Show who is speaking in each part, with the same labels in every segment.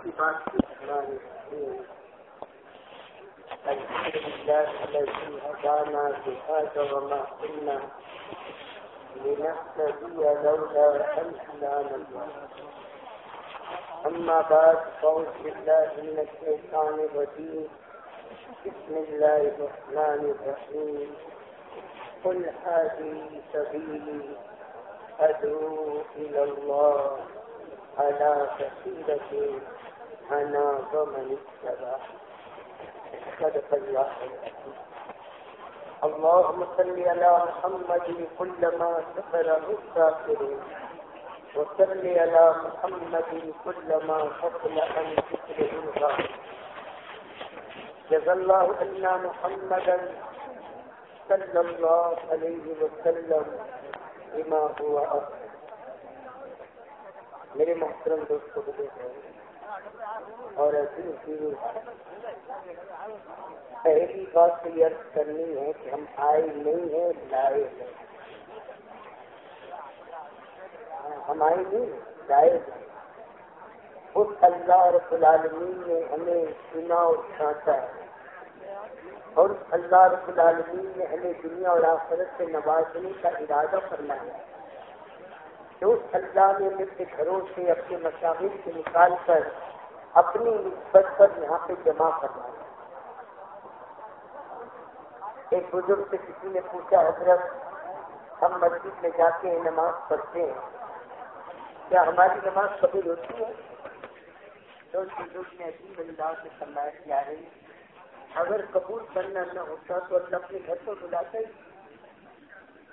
Speaker 1: الحمد لله الذي هدانا بهذا وما كنا لنهتدي لولا ان هدانا الله اما بعد، فاعوذ بالله من الشيطان الرجيم. بسم الله الرحمن الرحيم. قل هذه سبيلي ادعو الى الله على بصيره انا ومن اتبع صدق الله اللهم صل على محمد كلما سفره السافرون وصل على محمد كلما فضل عن ذكره الغالب جزا الله عنا محمدا صلى الله عليه وسلم بما هو افضل میرے محترم دوستوں کو دیکھ رہے ہیں اور ایسی پہلی بات تو کرنی ہے کہ ہم آئے نہیں ہیں، لائے ہیں۔ ہم آئے نہیں، لائے ہیں۔ اس اللہ رب العالمین نے ہمیں سنا اور چھانٹا ہے۔ اور اس اللہ رب العالمین نے ہمیں دنیا اور آخرت سے نوازنے کا ارادہ کرنا ہے۔ کہ اس اللہ نے اپنے گھروں سے اپنے مشاہد سے نکال کر اپنی نسبت پر یہاں پہ جمع کرنا ایک بزرگ سے کسی نے پوچھا، حضرت، ہم مسجد میں جا کے نماز پڑھتے ہیں، کیا ہماری نماز قبول ہوتی ہے؟ تو اس بزرگ نے عجیب اللہ سے فرمایا کیا ہے اگر قبول کرنا نہ ہوتا تو اللہ اپنے گھر کو بلاتا ہی۔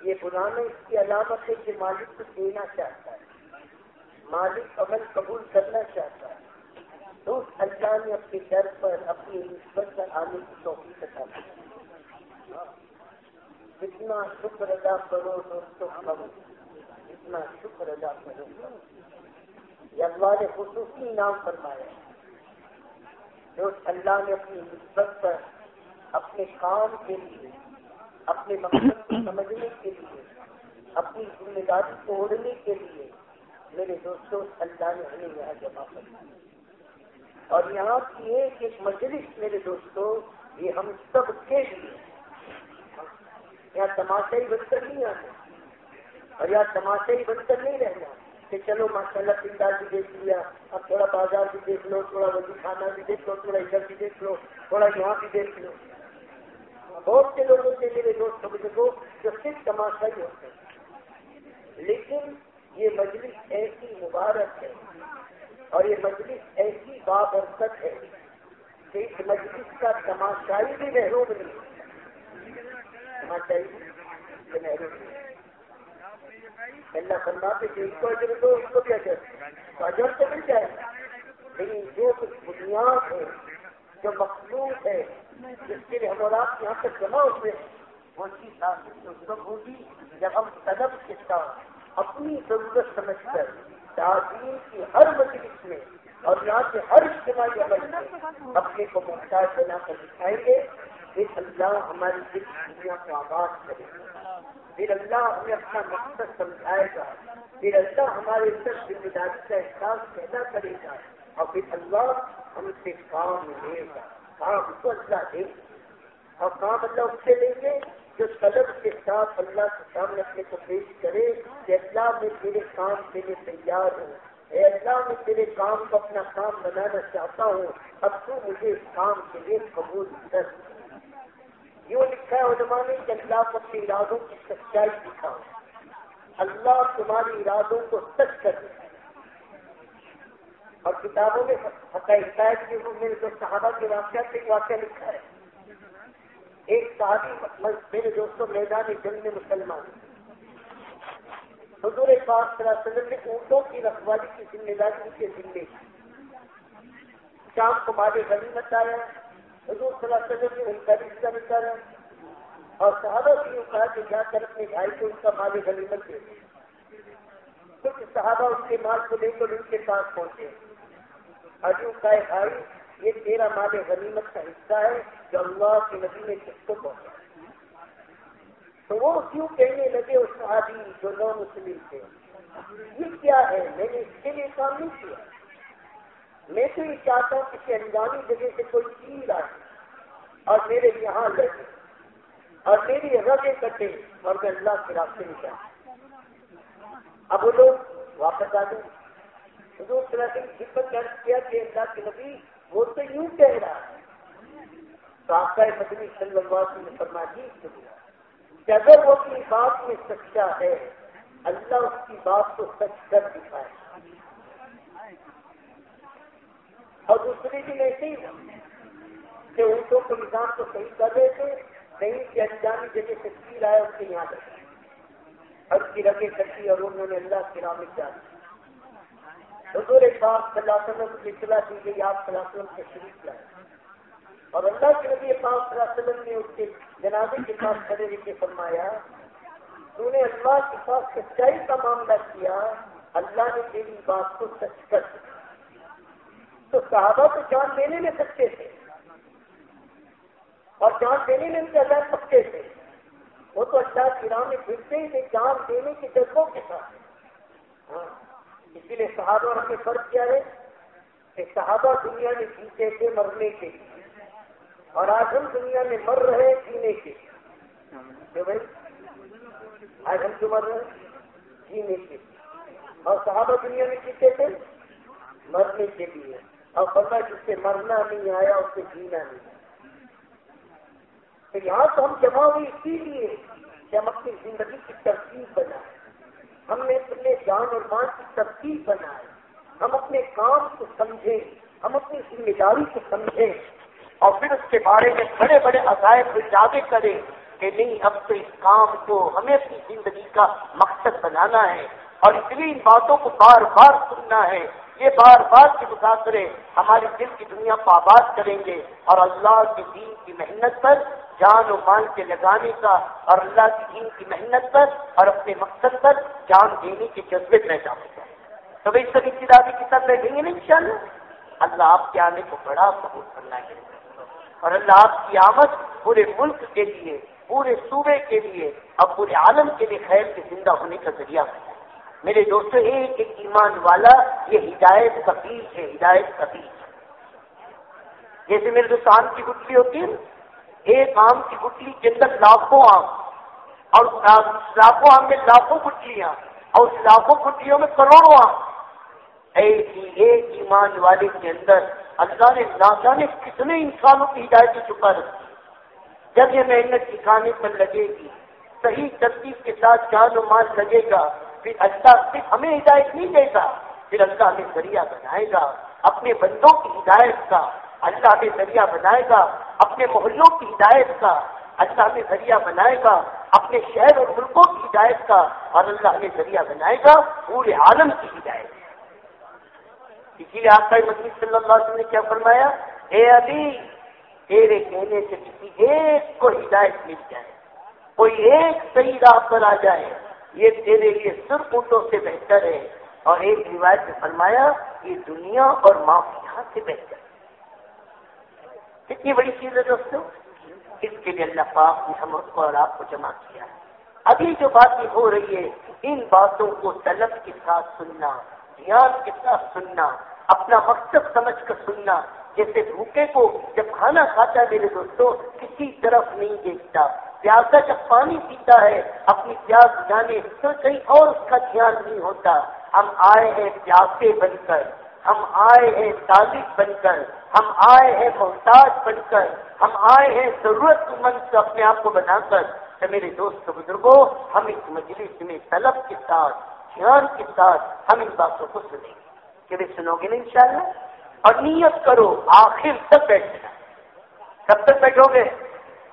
Speaker 1: یہ پرانا اس کی علامت ہے کہ مالک کو دینا چاہتا ہے۔ مالک عمل قبول کرنا چاہتا ہے۔ تو اس اللہ نے اپنے گھر پر، اپنی نسبت پر آنے کی توفیق عطا کی۔ جتنا شکر ادا کرو دوستوں کم۔ جتنا شکر ادا کرو۔ یہ اللہ نے خصوصی نام فرمایا جو اللہ نے اپنی نسبت پر، اپنے کام کے لیے اپنے مقصد کو سمجھنے کے لیے، اپنی ذمہ داری کو اوڑھنے کے لیے میرے دوستوں، اللہ نے ہمیں یہاں جمع کر اور یہاں کی ایک ایک مجلس میرے دوستوں، یہ ہم سب کے لیے۔ یہاں تماشائی بن کر نہیں آنا اور یہاں تماشائی بن کر نہیں رہنا کہ چلو ماشاء اللہ پنڈال بھی دیکھ لیا، اب تھوڑا بازار بھی دیکھ لو، تھوڑا وزی خانہ بھی دیکھ لو، تھوڑا ادھر بھی دیکھ لو، تھوڑا یہاں بھی دیکھ لو۔ بہت سے لوگوں سے میرے دوست سمجھ کو جو صرف تماشا ہی ہوتے ہیں۔ لیکن یہ مجلس ایسی مبارک ہے اور یہ مجلس ایسی بابرکت ہے کہ اس مجلس کا تماشائی بھی محروم نہیں تماشائی بھی محروم نہیں اللہ فرماتے کہ اس کو اجر دو، اس کو بھی اجر۔ تو اجر تو مل جائے۔ لیکن جو کچھ بنیاد ہے جو مخلوق ہے، جس کے لیے ہم اور آپ یہاں تک جمع ہوتے ہیں، وہ چیز اس وقت ہوگی جب ہم طلب کے ساتھ اپنی ضرورت سمجھ کر تعلیم کی ہر مجلس میں اور یہاں سے ہر اجتماعی عمل میں اپنے کو محتاج بنا کر دکھائیں گے۔ کہ اللہ ہماری دل دنیا کو آباد کرے۔ گا پھر اللہ ہمیں اپنا مقصد سمجھائے گا۔ پھر اللہ ہمارے اندر ذمہ داری کا احساس پیدا کرے گا۔ اور پھر اللہ ہم سے کام لے گا، کام کو اللہ دے گا۔ اور کام اللہ اس سے لیں گے جو طلب کے ساتھ اللہ کے سامنے اپنے کو پیش کرے کہ اللہ میں تیرے کام کے لیے تیار ہوں۔ اے اللہ میں تیرے کام کو اپنا کام بنانا چاہتا ہوں، اب تو مجھے اس کام کے لیے قبول کر۔ یوں لکھا ہے علماء نے کہ اللہ کو اپنے ارادوں کی سچائی دکھا اللہ تمہارے ارادوں کو سچ کر دے اور کتابوں میں حقائق کے میرے جو صحابہ کے واقعات سے ایک واقعہ لکھا ہے۔ ایک صحابی میرے دوستوں میدان جنگ میں مسلمان حضور پاک صلی اللہ علیہ وسلم نے اونٹوں کی رکھوالی کی ذمہ داری ان کے ذمے شام کو مال غنیمت آیا۔ حضور صلی اللہ علیہ وسلم نے ان کا بھی حصہ نکالا اور صحابہ سے یوں کہا کہ جا کر اپنے بھائی کو ان کا مال غنیمت دے کچھ صحابہ ان کے مال کو لے کر ان کے پاس پہنچے۔ اور یوں بھائی یہ تیرا مال غنیمت کا حصہ ہے جو اللہ کے نبی نے کس کو پہنچا تو وہ کیوں کہنے لگے اس صحابی جو نو مسلم تھے؟ یہ کیا ہے؟ میں نے اس کے لیے کام نہیں کیا۔ میں تو یہ چاہتا ہوں کسی انجانی جگہ سے کوئی چیز آئے اور میرے یہاں لگے۔ اور میری رگے کٹے اور میں اللہ کے راستے میں جاؤں۔ اب وہ لوگ واپس آ گئے۔ حضور صلی اللہ علیہ وسلم خدمت درج کیا کہ اللہ کے نبی، وہ تو یوں کہہ رہا ہے۔ تو آپ کا مدنی صلی اللہ علیہ وسلم نے فرما جی کہ اگر وہ اپنی بات میں سچا ہے، اللہ اس کی بات کو سچ کر دکھائے۔ اور دوسری دن ایسے ہی کہ اونٹوں کو نظام کو صحیح کر رہے تھے، نہیں کہ انجانی جگہ سے تیر آیا اس کے یہاں لگے اور اس کی رگیں کٹی اور انہوں نے اللہ کی راہ میں حضور پاک صلی اللہ علیہ وسلم کی اطلاع دی گئی، آپ صلی اللہ علیہ وسلم کے شریف لائے۔ اور اللہ کے نبی پاک صلی اللہ علیہ وسلم نے اس کے جنازے کے پاس کھڑے رہ کے فرمایا، تو نے اللہ کے پاس سچائی کا معاملہ کیا، اللہ نے تیری بات کو سچ کر دیا۔ تو صحابہ تو جان دینے میں سچے تھے۔ اور جان دینے میں ان کے اللہ سچے تھے۔ وہ تو اللہ کی راہ میں پھرتے ہی تھے، جان دینے کے جذبوں کے ساتھ۔ ہاں۔ اسی لیے صحابہ نے فرق کیا ہے کہ صحابہ دنیا میں جیتے تھے مرنے کے لیے اور آج ہم دنیا میں مر رہے جینے کے بھائی؟ آج ہم جو مر رہے جینے کے اور صحابہ دنیا میں جیتے تھے مرنے کے لیے۔ اور پتا جس سے مرنا نہیں آیا، اس سے جینا نہیں۔ آیا تو یہاں تو ہم جمع ہوئی اسی لیے کہ ہم اپنی زندگی کی ترتیب بنائیں۔ ہم نے اپنے جان اور مان کی ترتیب بنائے ہم اپنے کام کو سمجھیں، ہم اپنی ذمہ داری کو سمجھیں۔ اور پھر اس کے بارے میں بڑے بڑے عقائد اجاگر کریں کہ نہیں اب تو اس کام کو، ہمیں اپنی زندگی کا مقصد بنانا ہے۔ اور اس لیے ان باتوں کو بار بار سننا ہے۔ یہ بار بار کے مقاصرے ہماری دل کی دنیا کو آباد کریں گے۔ اور اللہ کے دین کی محنت پر جان و مال کے لگانے کا اور اللہ کی دین کی محنت پر اور اپنے مقصد پر جان دینے کے جذبے میں جانے کا تو بھائی سبھی کتابیں کے ساتھ بیٹھیں گے نا ان شاء اللہ اللہ آپ کے آنے کو بڑا قبول کرنا ہے اور اللہ آپ کی آمد پورے ملک کے لیے، پورے صوبے کے لیے اور پورے عالم کے لیے خیر کے زندہ ہونے کا ذریعہ بنے میرے دوستوں ایک ایک ایمان والا، یہ ہدایت کفیل ہے، ہدایت کفیل جیسے میرے دوست آم کی گٹلی ہوتی ہے ایک آم کی گٹلی کے اندر لاکھوں آم، اور لاکھوں آم میں لاکھوں گٹلیاں اور اس لاکھوں گٹلیوں میں کروڑوں آم۔ ایسی جی، ایک ایمان والے کے اندر اللہ نے نہ یعنی جانے کتنے انسانوں کی ہدایت چکا رکھی۔ جب یہ محنت سکھانے پر لگے گی، صحیح ترتیب کے ساتھ جان و مال لگے گا، پھر اللہ صرف ہمیں ہدایت نہیں دے گا پھر اللہ ہمیں ذریعہ بنائے گا، اپنے بندوں کی ہدایت کا۔ اللہ ہمیں ذریعہ بنائے گا، اپنے محلوں کی ہدایت کا، اللہ ہمیں ذریعہ بنائے گا، اپنے شہر اور ملکوں کی ہدایت کا اور اللہ ہمیں ذریعہ بنائے گا، پورے عالم کی ہدایت۔ اسی لیے آپ کا مدنی صلی اللہ علیہ وسلم نے کیا فرمایا؟ اے علی، تیرے کہنے سے کسی ایک کو ہدایت مل جائے، کوئی ایک صحیح راہ پر آ جائے، یہ تیرے لیے صرف اونٹوں سے بہتر ہے۔ اور ایک روایت نے فرمایا، یہ دنیا اور معافیا سے بہتر ہے۔ کتنی بڑی چیز ہے دوستوں اس کے لیے اللہ پاک نے ہم کو اور آپ کو جمع کیا ہے۔ ابھی جو باتیں ہو رہی ہے، ان باتوں کو طلب کے ساتھ سننا، دھیان کے ساتھ سننا، اپنا مقصد سمجھ کر سننا، جیسے بھوکے کو جب کھانا کھاتا ہے، میرے دوستوں کسی طرف نہیں دیکھتا۔ پیاسا جب پانی پیتا ہے، اپنی پیاس جانے تو کہیں اور اس کا دھیان نہیں ہوتا۔ ہم آئے ہیں پیاسے بن کر۔ ہم آئے ہیں تازک بن کر، ہم آئے ہیں محتاج بن کر، ہم آئے ہیں ضرورت مند سے اپنے آپ کو بنا کر۔ کہ میرے دوست بزرگوں ہم اس مجلس میں طلب کے ساتھ دھیان کے ساتھ ہم ان باتوں کو سنیں۔ گے کہ سنو گے نا ان شاء اللہ اور نیت کرو، آخر تک بیٹھنا۔ کب تک بیٹھو گے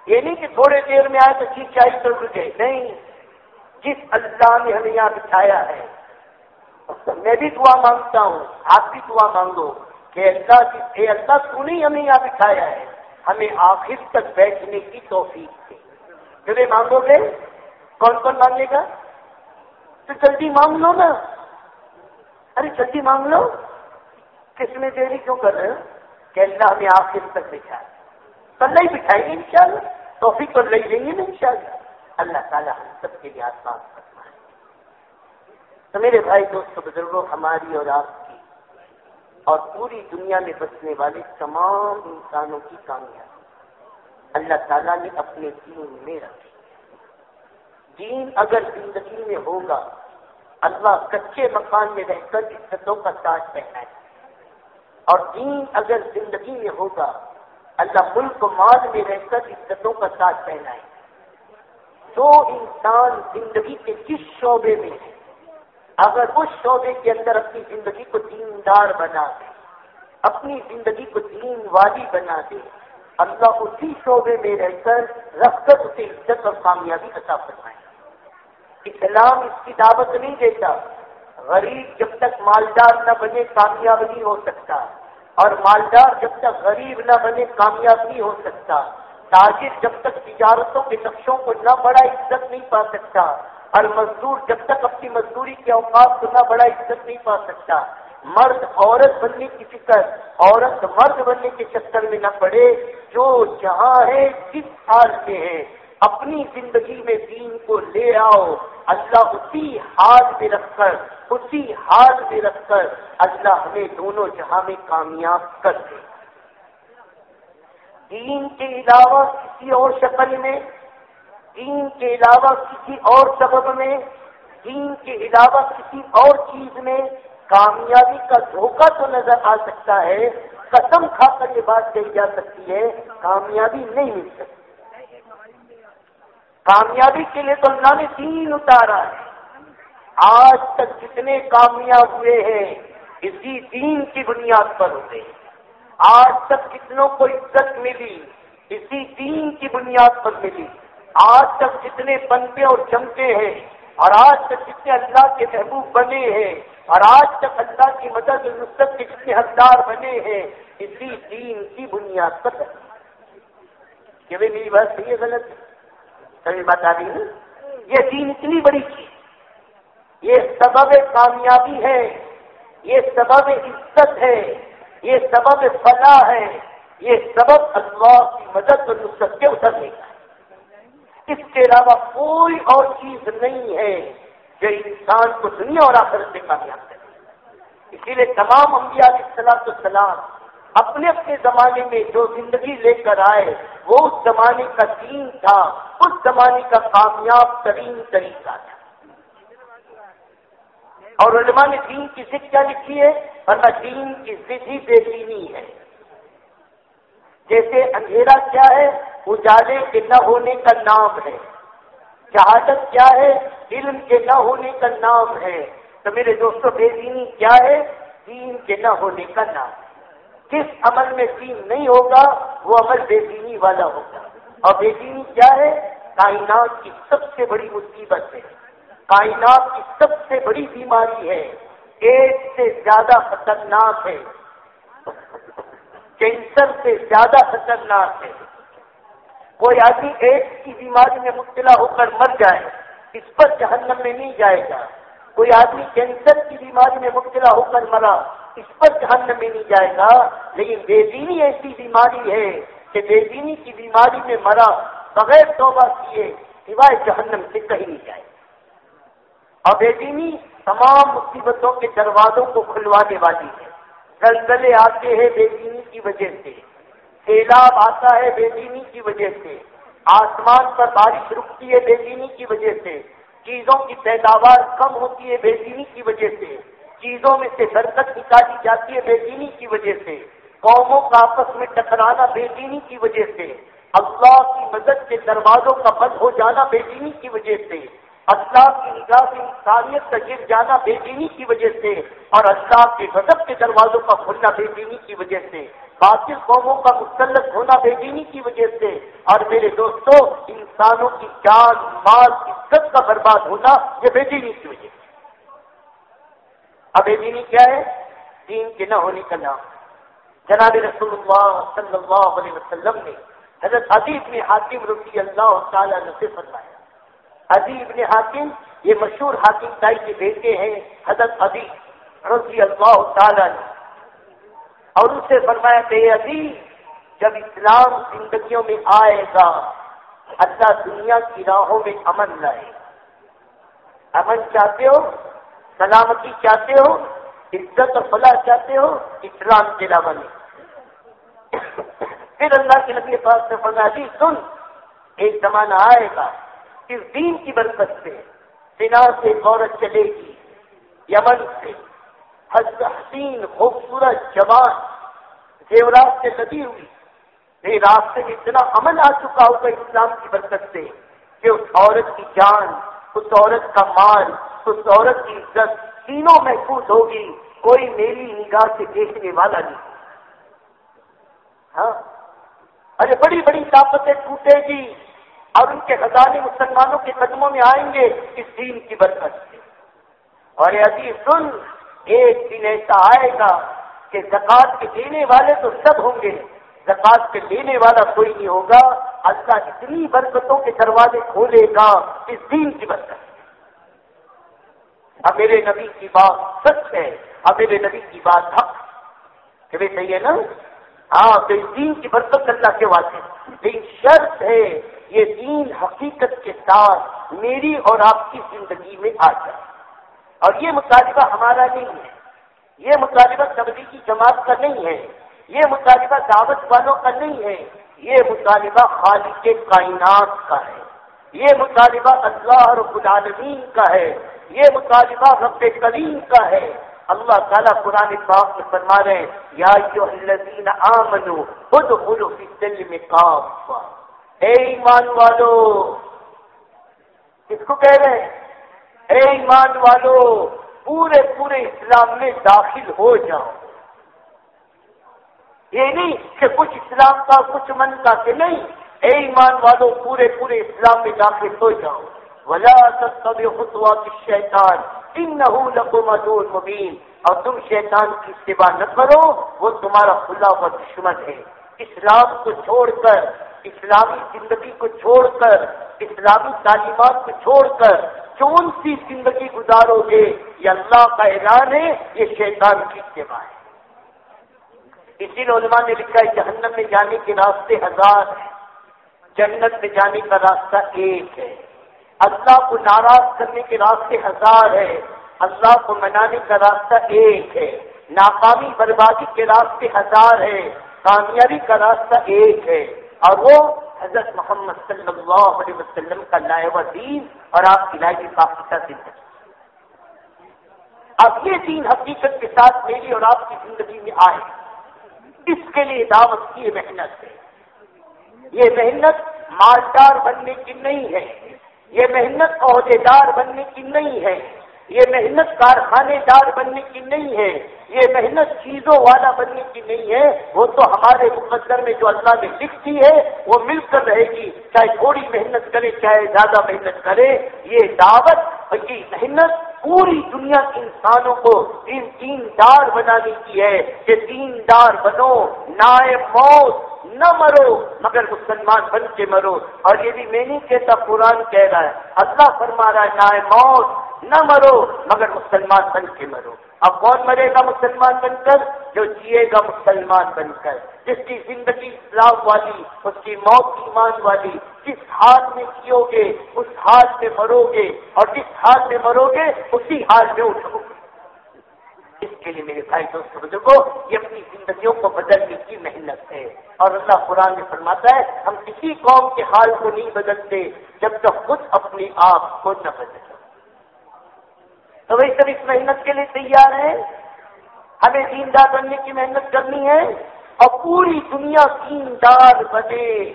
Speaker 1: یہ نہیں کہ تھوڑے دیر میں آئے تو چیز چاہیے تو رکے نہیں، جس اللہ نے ہمیں یہاں بٹھایا ہے میں بھی دعا مانگتا ہوں، آپ بھی دعا مانگو کہ اللہ کی اے اللہ تو نہیں ہمیں یہاں بٹھایا ہے۔ ہمیں آخر تک بیٹھنے کی توفیق تھی جب مانگو گے، کون کون مانگے گا؟ تو جلدی مانگ لو نا۔ ارے، جلدی مانگ لو۔ کس میں دیری کیوں کر رہے ہو؟ کہ اللہ ہمیں آخر تک بٹھایا تو نہیں بٹھائیں گے ان شاء اللہ توفیق پر لے لیں گے نا ان شاء اللہ اللہ تعالیٰ ہم سب کے لیے آسان کرنا تو میرے بھائی دوست بزرگوں، ہماری اور آپ کی۔ اور پوری دنیا میں بسنے والے تمام انسانوں کی کامیابی۔ اللہ تعالیٰ نے اپنے دین میں رکھی دین اگر زندگی میں ہوگا، اللہ کچے مکان میں رہ کر عزتوں کا تاج پہنائے اور دین اگر زندگی میں ہوگا، اللہ ملک مال میں رہ کر عزتوں کا تاج پہنائے جو انسان زندگی کے جس شعبے میں ہے اگر اس شعبے کے اندر اپنی زندگی کو دیندار بنا دے، اپنی زندگی کو دین والی بنا دے، اللہ اسی شعبے میں رہ کر رکھ کر اسے عزت اور کامیابی عطا فرمائے۔ اسلام اس کی دعوت نہیں دیتا، غریب جب تک مالدار نہ بنے کامیاب نہیں ہو سکتا، اور مالدار جب تک غریب نہ بنے کامیاب نہیں ہو سکتا، تاجر جب تک تجارتوں کے نقشوں کو نہ بڑا عزت نہیں پا سکتا اور مزدور جب تک اپنی مزدوری کے اوقات کو نہ بڑا عزت نہیں پا سکتا۔ مرد عورت بننے کی فکر، عورت مرد بننے کے چکر میں نہ پڑے۔ جو جہاں ہے، جس حال میں ہے۔ اپنی زندگی میں دین کو لے آؤ۔ اللہ اسی حال میں رکھ کر، اسی حال میں رکھ کر اللہ ہمیں دونوں جہاں میں کامیاب کر دے۔ دین کے علاوہ کسی اور شکل میں دین کے علاوہ کسی اور سبب میں، دین کے علاوہ کسی اور چیز میں کامیابی کا دھوکہ تو نظر آ سکتا ہے، قسم کھا کر یہ بات کہی جا سکتی ہے، کامیابی نہیں مل سکتی۔ کامیابی کے لیے تو اللہ نے دین اتارا ہے۔ آج تک جتنے کامیاب ہوئے ہیں، اسی دین کی بنیاد پر ہوتے آج تک کتنوں کو عزت ملی، اسی دین کی بنیاد پر ملی۔ آج تک جتنے بنتے اور چمکے ہیں، اور آج تک جتنے اللہ کے محبوب بنے ہیں، اور آج تک اللہ کی مدد نصرت کے جتنے حقدار بنے ہیں، اسی دین کی بنیاد پر کہ میری بات صحیح ہے، غلط کبھی بتا دی یہ دین اتنی بڑی چیز یہ سبب کامیابی ہے، یہ سبب عزت ہے، یہ سبب فلاح ہے، یہ سبب اللہ کی مدد اور نصرت کے اترنے کا اس کے علاوہ کوئی اور چیز نہیں ہے جو انسان کو دنیا اور آخر سے کامیاب کرے۔ اسی لیے تمام انبیاء علیہ السلام سلام۔ اپنے اپنے زمانے میں جو زندگی لے کر آئے، وہ اس زمانے کا دین تھا، اس زمانے کا کامیاب ترین طریقہ تھا۔ اور علماء نے دین کی ضد کیا لکھی ہے، ورنہ دین کی ضد ہی بے دینی ہے۔ جیسے اندھیرا کیا ہے، اجالے کے نہ ہونے کا نام ہے۔ شہادت کیا ہے، علم کے نہ ہونے کا نام ہے۔ تو میرے دوستوں بے دینی کیا ہے؟ دین کے نہ ہونے کا نام۔ کس عمل میں دین نہیں ہوگا، وہ عمل بے دینی والا ہوگا۔ اور بے دینی کیا ہے؟ کائنات کی سب سے بڑی مصیبت ہے۔ کائنات کی سب سے بڑی بیماری ہے۔ ایک سے زیادہ خطرناک ہے۔ کینسر سے زیادہ خطرناک ہے۔ کوئی آدمی ایڈس کی بیماری میں مبتلا ہو کر مر جائے، اس پر جہنم میں نہیں جائے گا۔ کوئی آدمی کینسر کی بیماری میں مبتلا ہو کر مرا، اس پر جہنم میں نہیں جائے گا۔ لیکن بے دینی ایسی بیماری ہے کہ بے دینی کی بیماری میں مرا، بغیر توبہ کیے سوائے جہنم سے کہیں نہیں جائے۔ اور بے دینی تمام مصیبتوں کے دروازوں کو کھلوانے والی ہے۔ زلزلے آتے ہیں بے دینی کی وجہ سے۔ سیلاب آتا ہے بے دینی کی وجہ سے۔ آسمان پر بارش رکتی ہے بے دینی کی وجہ سے۔ چیزوں کی پیداوار کم ہوتی ہے بے دینی کی وجہ سے۔ چیزوں میں سے برکت نکالی جاتی ہے بے دینی کی وجہ سے۔ قوموں کا آپس میں ٹکرانا بے دینی کی وجہ سے۔ اللہ کی مدد کے دروازوں کا بند ہو جانا بے دینی کی وجہ سے۔ اللہ کی نگاہ سے انسانیت کا گر جانا بے دینی کی وجہ سے اور اللہ کے غضب کے دروازوں کا کھلنا بے دینی کی وجہ سے۔ باطل قوموں کا مسلط ہونا بے دینی کی وجہ سے۔ اور میرے دوستوں انسانوں کی جان، مال، عزت کا برباد ہونا یہ بے دینی کی وجہ سے۔ اب بے دینی کیا ہے؟ دین کے نہ ہونے کا نام۔ جناب رسول اللہ صلی اللہ علیہ وسلم نے حضرت حدیب نے حاکم رضی اللہ تعالیٰ نے فرمایا۔ حدیب نے حاکم، یہ مشہور حاکم تائی کے بیٹے ہیں، حضرت حدیب رضی اللہ تعالیٰ نے اور اس سے فرمایا کہ ابھی جب اسلام زندگیوں میں آئے گا، اللہ دنیا کی راہوں میں امن لائے۔ امن چاہتے ہو، سلامتی چاہتے ہو، عزت اور فلاح چاہتے ہو، اسلام کے علاوہ پھر اللہ کے نبی پاس سے فرمایا جی سن، ایک زمانہ آئے گا اس دین کی برکت سے سنا سے عورت چلے گی۔ یمن سے حسین خوبصورت جوان زیورات سے لدی ہوئی۔ میرے راستے میں اتنا امن آ چکا ہوگا اسلام کی برکت سے کہ اس عورت کی جان، اس عورت کا مال، اس عورت کی عزت تینوں محفوظ ہوگی۔ کوئی میری نگاہ سے دیکھنے والا نہیں۔ ہاں؟ ارے بڑی بڑی طاقتیں ٹوٹے گی۔ اور ان کے خزانے مسلمانوں کے قدموں میں آئیں گے اس دین کی برکت سے۔ اور ابھی سن، ایک دن ایسا آئے گا کہ زکات کے دینے والے تو سب ہوں گے زکات کے دینے والا کوئی نہیں ہوگا، اللہ اتنی برکتوں کے دروازے کھولے گا اس دین کی برکت اب میرے نبی کی بات سچ ہے اب میرے نبی کی بات حق کہ بھی صحیح ہے نا؟ ہاں تو اس دین کی برکت اللہ کے واقع لیکن شرط ہے یہ دین حقیقت کے ساتھ میری اور آپ کی زندگی میں آ جائے۔ اور یہ مطالبہ ہمارا نہیں ہے۔ یہ مطالبہ تبدیلی جماعت کا نہیں ہے۔ یہ مطالبہ دعوت والوں کا نہیں ہے۔ یہ مطالبہ خالق کائنات کا ہے۔ یہ مطالبہ اللہ رب العالمین کا ہے۔ یہ مطالبہ رب کریم کا ہے۔ اللہ تعالیٰ قرآن پاک میں فرما رہے ہیں، یا جو الذین آمنو خود خود فی دل میں کاف اے ایمان والو، کس کو کہہ رہے ہیں؟ اے ایمان والو، پورے پورے اسلام میں داخل ہو جاؤ۔ یہ نہیں کہ کچھ اسلام کا، کچھ من کا کہ نہیں۔ اے ایمان والو، پورے پورے اسلام میں داخل ہو جاؤ۔ ولا خطوات الشیطان انه لكم عدو مبین اور تم شیطان کی اتباع نہ کرو، وہ تمہارا کھلا ہوا دشمن ہے۔ اسلام کو چھوڑ کر اسلامی زندگی کو چھوڑ کر، اسلامی تعلیمات کو چھوڑ کر کون سی زندگی گزارو گے؟ یہ اللہ کا اعلان ہے، یہ شیطان کی اتباع ہے۔ اسی لیے علماء نے لکھا ہے، جہنم میں جانے کے راستے ہزار ہیں، جنت میں جانے کا راستہ ایک ہے۔ اللہ کو ناراض کرنے کے راستے ہزار ہے اللہ کو منانے کا راستہ ایک ہے۔ ناکامی، بربادی کے راستے ہزار ہے کامیابی کا راستہ ایک ہے۔ اور وہ حضرت محمد صلی اللہ علیہ وسلم کا لائے دین اور آپ کی لائے کا زندگی اب یہ دین حقیقت کے ساتھ میری اور آپ کی زندگی میں آئے۔ اس کے لیے دعوت کی محنت ہے۔ یہ محنت مالدار بننے کی نہیں ہے۔ یہ محنت عہدے دار بننے کی نہیں ہے۔ یہ محنت کارخانے دار بننے کی نہیں ہے، یہ محنت چیزوں والا بننے کی نہیں ہے۔ وہ تو ہمارے مقدر میں جو اللہ نے لکھتی ہے، وہ مل کر رہے گی۔ چاہے تھوڑی محنت کرے، چاہے زیادہ محنت کرے۔ یہ دعوت یہ محنت پوری دنیا کے انسانوں کو ان تین دار بنانے کی ہے کہ تین دار بنو نائے موت، نہ مرو، مگر مسلمان بن کے مرو۔ اور یہ بھی میں نہیں کہتا، قرآن کہہ رہا ہے۔ اللہ فرما رہا ہے، نہ موت نہ مرو، مگر مسلمان بن کے مرو۔ اب کون مرے گا مسلمان بن کر؟ جو جیے گا مسلمان بن کر۔ جس کی زندگی اسلام والی، اس کی موت ایمان والی، جس حال میں جیو گے، اس حال میں مرو گے، اور جس حال میں مرو گے، اسی حال میں اٹھو گے۔ اس کے لیے میرے بھائی دوست بزرگوں یہ اپنی زندگیوں کو بدلنے کی محنت ہے۔ اور اللہ قرآن میں فرماتا ہے، ہم کسی قوم کے حال کو نہیں بدلتے، جب تک خود اپنی آپ کو نہ بدل تو وہی سب اس محنت کے لیے تیار ہے ہمیں دیندار بننے کی محنت کرنی ہے اور پوری دنیا دیندار بنے۔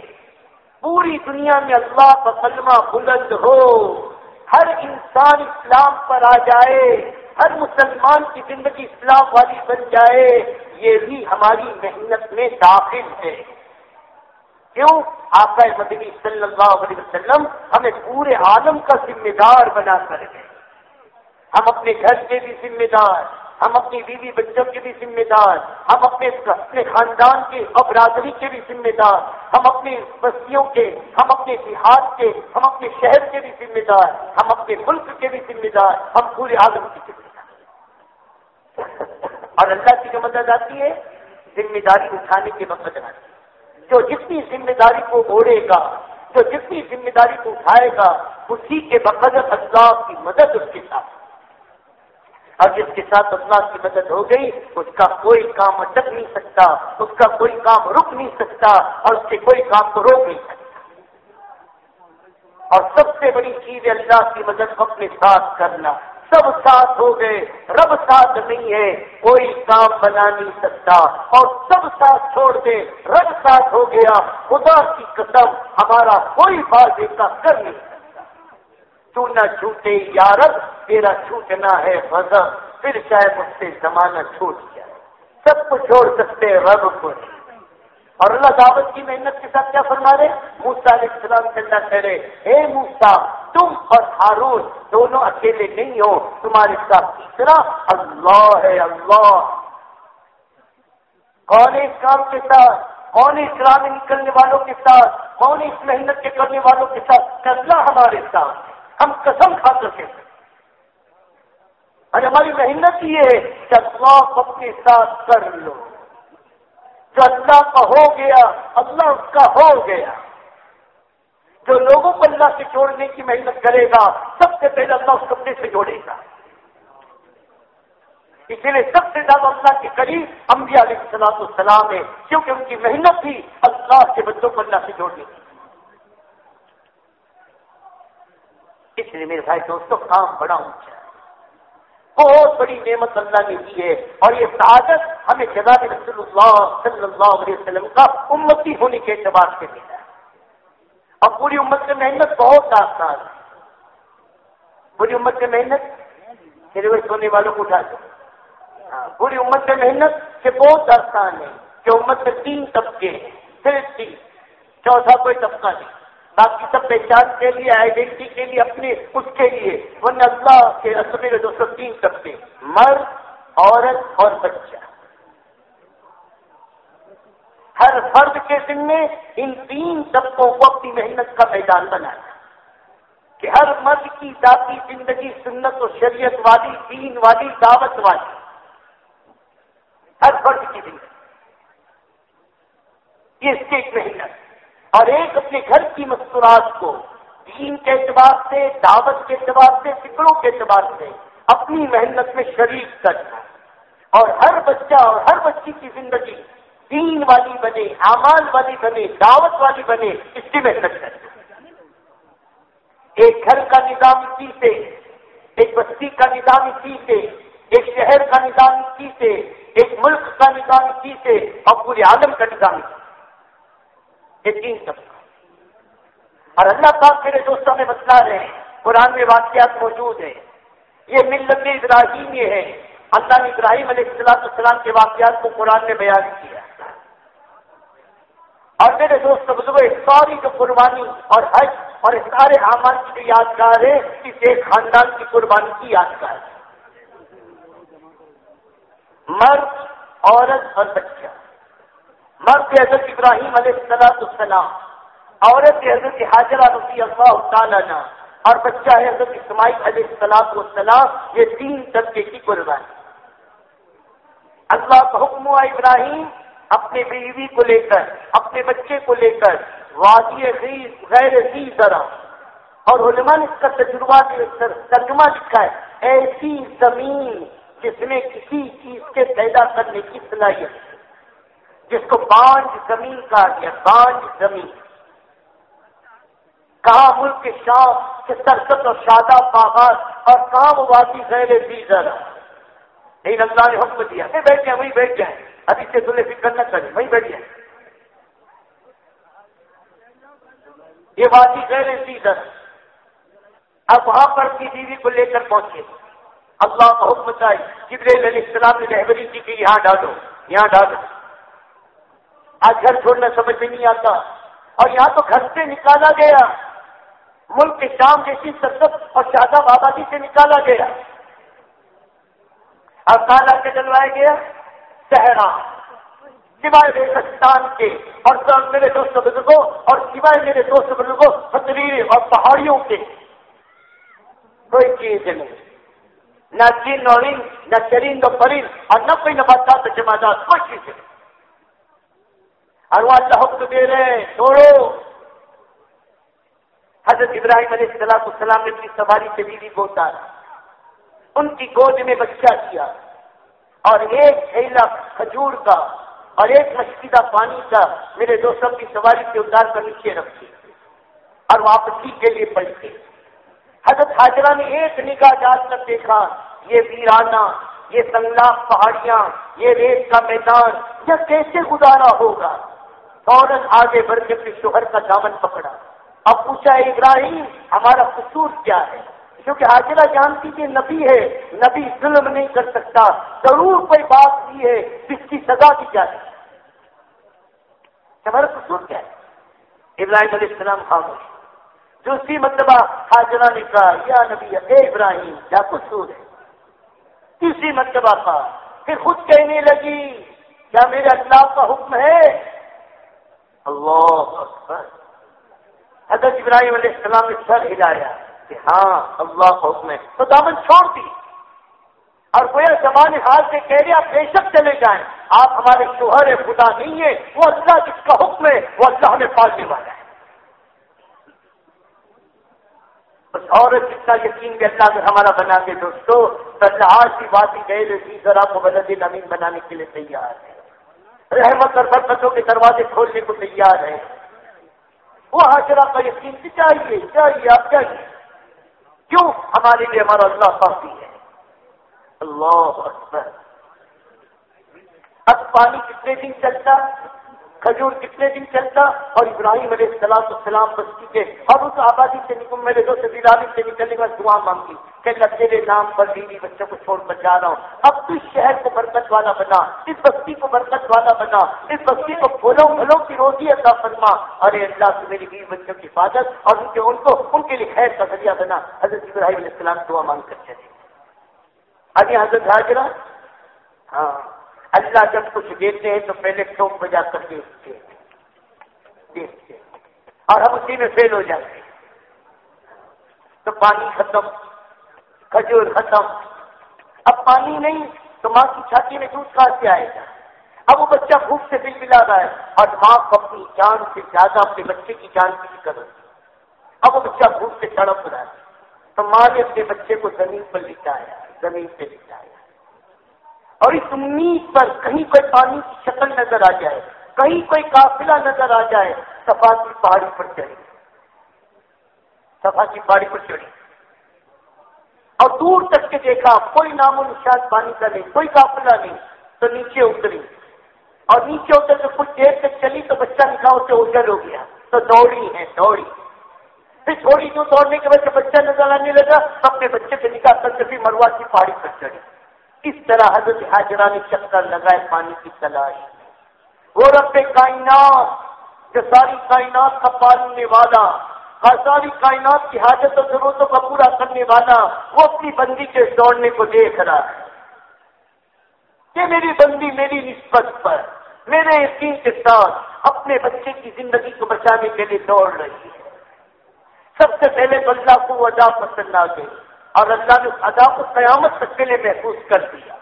Speaker 1: پوری دنیا میں اللہ کا کلمہ بلند ہو۔ ہر انسان اسلام پر آ جائے۔ ہر مسلمان کی زندگی اسلام والی بن جائے۔ یہ بھی ہماری محنت میں داخل ہے۔ کیوں؟ آپ کا مدنی صلی اللہ علیہ وسلم ہمیں پورے عالم کا ذمہ دار بنا کر گئے۔ ہم اپنے گھر کے بھی ذمہ دار ہم اپنی بیوی بچوں کے بھی ذمہ دار ہم اپنے اپنے خاندان کے اور برادری کے بھی ذمہ دار ہم اپنی بستیوں کے، ہم اپنے دیہات کے، ہم اپنے شہر کے بھی ذمہ دار ہم اپنے ملک کے بھی ذمہ دار ہم پورے عالم کی ذمہ دار اور اللہ کی جو مدد آتی ہے، ذمہ داری اٹھانے کے وقت آتی ہے۔ جو جتنی ذمہ داری کو اوڑے گا، جو جتنی ذمہ داری کو اٹھائے گا، اسی کے بقدر اللہ کی مدد اس کے ساتھ۔ اور جس کے ساتھ اللہ کی مدد ہو گئی، اس کا کوئی کام اٹک نہیں سکتا، اس کا کوئی کام رک نہیں سکتا اور اس کے کوئی کام کو روک نہیں سکتا۔ اور سب سے بڑی چیز ہے اللہ کی مدد کو اپنے ساتھ کرنا۔ سب ساتھ ہو گئے، رب ساتھ نہیں ہے، کوئی کام بنا نہیں سکتا۔ اور سب ساتھ چھوڑ دے رب ساتھ ہو گیا، خدا کی قدم ہمارا کوئی بات ایسا کر نہیں سکتا۔ تو نہ چھوٹے یارب تیرا چھوٹنا ہے غضب، پھر چاہے مجھ سے زمانہ چھوٹ جائے سب کو چھوڑ سکتے رب کو۔ اور اللہ دعوت کی محنت کے ساتھ کیا فرما رہے موسا علیہ السلام سے اللہ کہہ رہے اے موسا تم اور ہارون دونوں اکیلے نہیں ہو، تمہارے ساتھ تیسرا اللہ ہے، اللہ۔ کون اس کام کے ساتھ؟ کون اسلام میں نکلنے والوں کے ساتھ؟ کون اس محنت کے کرنے والوں کے ساتھ؟ کرنا ہمارے ساتھ۔ ہم قسم کھا سکے اور ہماری محنت یہ ہے کہ اللہ اپنے ساتھ کر لو۔ جو اللہ کا ہو گیا، اللہ اس کا ہو گیا۔ جو لوگوں کو اللہ سے جوڑنے کی محنت کرے گا، سب سے پہلے اللہ اس کپڑے سے جوڑے گا۔ اسی لیے سب سے زیادہ اللہ کے قریب انبیاء علیہ السلام السلام ہے کیونکہ ان کی محنت بھی اللہ کے بچوں کو اللہ سے جوڑنے کی۔ اس لیے میرے بھائی دوستوں کام بڑا اونچا بہت بڑی نعمت اللہ نے دی ہے۔ اور یہ سعادت ہمیں جناب رسول اللہ صلی اللہ علیہ وسلم کا امتی ہونے کے اعتبار سے ملا ہے۔ اور پوری امت سے محنت بہت آسان ہے۔ پوری امت سے محنت میرے وہ سونے والوں کو اٹھا دو۔ ہاں، پوری امت سے محنت سے بہت آسان ہے کہ امت میں تین طبقے ہیں۔ صرف تین چوتھا کوئی طبقہ نہیں۔ باقی سب پہچان کے لیے آئیڈینٹی کے لیے، اپنے اس کے لیے۔ ورنہ اللہ کے رسم دو سو تین طبقے مرد، عورت اور بچہ۔ ہر فرد کے دن میں ان تین طبقوں کو اپنی محنت کا میدان بنانا کہ ہر مرد کی ذاتی زندگی، سنت و شریعت والی، دین والی، دعوت والی۔ ہر فرد کی زندگی۔ یہ اس کی ایک محنت۔ اور ایک اپنے گھر کی مسکرات کو، دین کے اعتبار سے، دعوت کے اعتبار سے، فکروں کے اعتبار سے اپنی محنت میں شریک کرنا اور ہر بچہ اور ہر بچی کی زندگی دین والی بنے، اعمال والی بنے، دعوت والی بنے، اس کی محنت کرنا ایک گھر کا نظام اسی سے، ایک بستی کا نظام اسی سے، ایک شہر کا نظام اسی سے، ایک ملک کا نظام اسی سے، اور پورے عالم کا نظام اسی یہ تین طبقہ اور اللہ پاک میرے دوستوں میں بتلا رہے ہیں قرآن میں واقعات موجود ہیں۔ یہ ملت ابراہیم یہ ہے۔ اللہ نے ابراہیم علیہ السلام السلام کے واقعات کو قرآن میں بیان کیا۔ اور میرے دوست بزرگ ساری جو قربانی اور حج اور سارے اعمال کی جو یادگار ہے، اس ایک خاندان کی قربانی کی یادگار ہے۔ مرد، عورت اور بچہ۔ مرد حضرت ابراہیم علیہ السلام السلام عورت حضرت حاضرہ رضی اللہ تعالیٰ اور بچہ ہے حضرت اسماعیل علیہ السلام السلام یہ تین طبقے کی قربانی۔ اللہ کا حکم ہوا ابراہیم اپنے بیوی کو لے کر، اپنے بچے کو لے کر وادی غیر سی ذرا اور علماء نے اس کا تجربہ ترجمہ لکھا ہے، ایسی زمین جس میں کسی چیز کے پیدا کرنے کی صلاحیت۔ جس کو بانج زمین کہا گیا، بانج زمین۔ کہاں ملک کے شام کے سرکت اور شاداب باغات اور کہاں وہ وادی غیر بیزر نہیں اللہ نے حکم دیا، نہیں بیٹھ جائیں وہیں بیٹھ جائیں ابھی سے تلے فکر نہ کریں، وہیں بیٹھ جائیں یہ وادی غیر بیزر اب وہاں پر کی بیوی کو لے کر پہنچے۔ اللہ کا حکم چاہیے جبریل علیہ السلام نے رہبری کی کہ یہاں ڈالو یہاں ڈالو۔ آج گھر چھوڑنا سمجھ میں نہیں آتا۔ اور یہاں تو گھر سے نکالا گیا۔ ملک کے شام جیسی سرکت اور شادہ آبادی سے نکالا گیا۔ اور کالا کے ڈلوایا گیا۔ صحرا۔ سوائے ریگستان کے اور میرے دوست بزرگوں اور سوائے میرے دوست بزرگوں فتریر اور پہاڑیوں کے۔ کوئی چیز نہیں۔ نہ چین اور نہ چرند و پرند اور نہ کوئی نباتات جماعت کوئی چیز نہیں۔ اور وہ اللہ حکم دے رہے چھوڑو۔ حضرت ابراہیم علیہ السلام السلام نے اپنی سواری سے بیوی کو اتارا۔ ان کی گود میں بچہ کیا۔ اور ایک تھیلا کھجور کا اور ایک مشکیدہ پانی کا میرے دوستوں کی سواری سے اتار کر نیچے رکھے اور واپسی کے لیے پلٹے حضرت حاجرہ نے ایک نگاہ ڈال کر دیکھا۔ یہ ویرانہ، یہ سنگلاخ پہاڑیاں، یہ ریت کا میدان، یہ کیسے گزارا ہوگا؟ فوراً آگے بڑھ کے پھر شوہر کا دامن پکڑا۔ اب پوچھا ابراہیم، ہمارا قصور کیا ہے؟ کیونکہ حاجرہ جانتی کہ نبی ہے، نبی ظلم نہیں کر سکتا۔ ضرور کوئی بات کی ہے، جس کی سزا کی جائے۔ ہمارا قصور کیا ہے؟ ابراہیم علیہ السلام خاموش۔ دوسری مرتبہ حاجرہ نے کہا، یا نبی، اے ابراہیم، کیا قصور ہے؟ تیسری مرتبہ کا پھر خود کہنے لگی، کیا میرے اللہ کا حکم ہے؟ اللہ اکبر۔ حضرت ابراہیم علیہ السلام نے سر ہلایا کہ ہاں اللہ کا حکم ہے۔ تو دامن چھوڑ دی۔ اور کوئی زبان حال سے کہہ رہے آپ بے شک چلے جائیں۔ آپ ہمارے شوہر خدا نہیں ہے وہ اللہ جس کا حکم ہے، وہ اللہ ہمیں پالنے والا ہے۔ بس عورت جتنا یقین بھی اللہ میں ہمارا بنا کے دوستو آج کی بات ہی گئے تھی ذرا کو بدل امین بنانے کے لیے تیار ہے رحمت اور برکتوں کے دروازے کھولنے کو تیار ہے وہ حاضرہ کا یقین بھی چاہیے چاہیے آپ چاہیے کیوں؟ ہمارے لیے ہمارا اللہ کافی ہے۔ اللہ اکبر۔ اب پانی کتنے دن چلتا؟ کھجور کتنے دن چلتا اور ابراہیم علیہ السلام السلام بستی کے اور اس آبادی سے نکل میرے دوست دلالی سے نکلنے کے بعد دعا مانگی۔ کہ اللہ تیرے نام پر بیوی بچوں کو چھوڑ کر جا رہا ہوں۔ اب تو اس شہر کو برکت والا بنا، اس بستی کو برکت والا بنا، اس بستی کو پھولوں پھلوں کی روزی عطا فرما۔ ارے اللہ سے میری بیوی بچوں کی حفاظت اور ان کے ان کو ان کے لیے خیر کا ذریعہ بنا۔ حضرت ابراہیم علیہ السلام دعا مانگ کر چلے۔ ابھی حضرت حاضرہ ہاں۔ اللہ جب کچھ دیتے ہیں تو پہلے ٹوک بجا کر دیکھتے دیکھتے اور ہم اسی میں فیل ہو جاتے ہیں۔ تو پانی ختم، کھجور ختم۔ اب پانی نہیں، تو ماں کی چھاتی میں دودھ کہاں سے آئے گا۔ اب وہ بچہ بھوک سے بل بلا رہا ہے اور ماں کو اپنی جان سے زیادہ، اپنے بچے کی جان کی فکر ہوتی اب وہ بچہ بھوک سے تڑپ رہا ہے۔ تو ماں نے اپنے بچے کو زمین پر لٹایا، زمین پہ لٹایا۔ اور اس امید پر کہیں کوئی پانی کی شکل نظر آ جائے، کہیں کوئی قافلہ نظر آ جائے سفا کی پہاڑی پر چڑھی سفا کی پہاڑی پر چڑھی اور دور تک کے دیکھا، کوئی نام و نشان پانی کا نہیں، کوئی قافلہ نہیں، تو نیچے اتری اور نیچے اتر کے کچھ دیر تک چلی، تو بچہ نکاح سے اجڑ ہو گیا۔ تو دوڑی ہے، دوڑی۔ پھر تھوڑی دور دوڑنے کے وجہ سے بچہ نظر آنے لگا، اپنے بچے سے نکاح کر کے بھی مروا کی پہاڑی پر چڑھی کس طرح حضرت حاجرہ نے چکر لگائے پانی کی تلاش وہ رب کائنات جو ساری کائنات کا پالنے والا، ہر ساری کائنات کی حاجت و ضرورتوں کا پورا کرنے والا، وہ اپنی بندی کے دوڑنے کو دیکھ رہا ہے۔ کہ میری بندی میری نسبت پر، میرے یقین کے ساتھ اپنے بچے کی زندگی کو بچانے کے لیے دوڑ رہی ہے۔ سب سے پہلے تو اللہ کو ادا پسند آ گئی۔ اور اللہ نے ادا کو قیامت تک کے لیے محفوظ کر دیا۔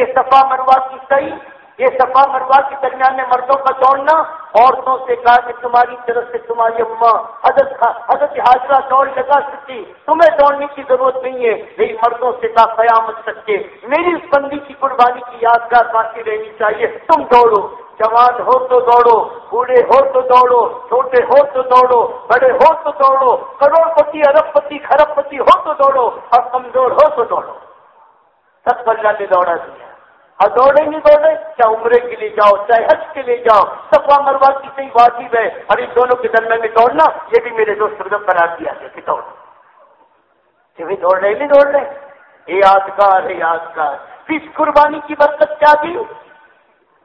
Speaker 1: یہ صفا مروا کی صحیح، یہ صفا مروا کے درمیان میں مردوں کا دوڑنا، عورتوں سے کہا کہ تمہاری طرف سے تمہاری اماں حضرت حضرت حاضرہ دوڑ لگا سکتی، تمہیں دوڑنے کی ضرورت نہیں ہے۔ لیکن مردوں سے کہا قیامت تک کے۔ میری اس بندی کی قربانی کی یادگار باقی رہنی چاہیے، تم دوڑو۔ جوان ہو تو دوڑو، بوڑھے ہو تو دوڑو، چھوٹے ہو تو دوڑو، بڑے ہو تو دوڑو کروڑ پتی ارب پتی خرب پتی ہو تو دوڑو، اور کمزور ہو تو دوڑو۔ سب اللہ نے دوڑا دیا۔ اور دوڑے نہیں دوڑے، چاہے عمرے کے لیے جاؤ، چاہے حج کے لیے جاؤ سفا مروا کی صحیح واجب ہے۔ اور ان دونوں کے درمیان میں دوڑنا، یہ بھی میرے دوست قرار دیا گیا کہ دوڑ کہ دوڑ رہے نہیں دوڑ رہے یہ یادگار ہے یادگار۔ پھر قربانی کی برکت کیا دی؟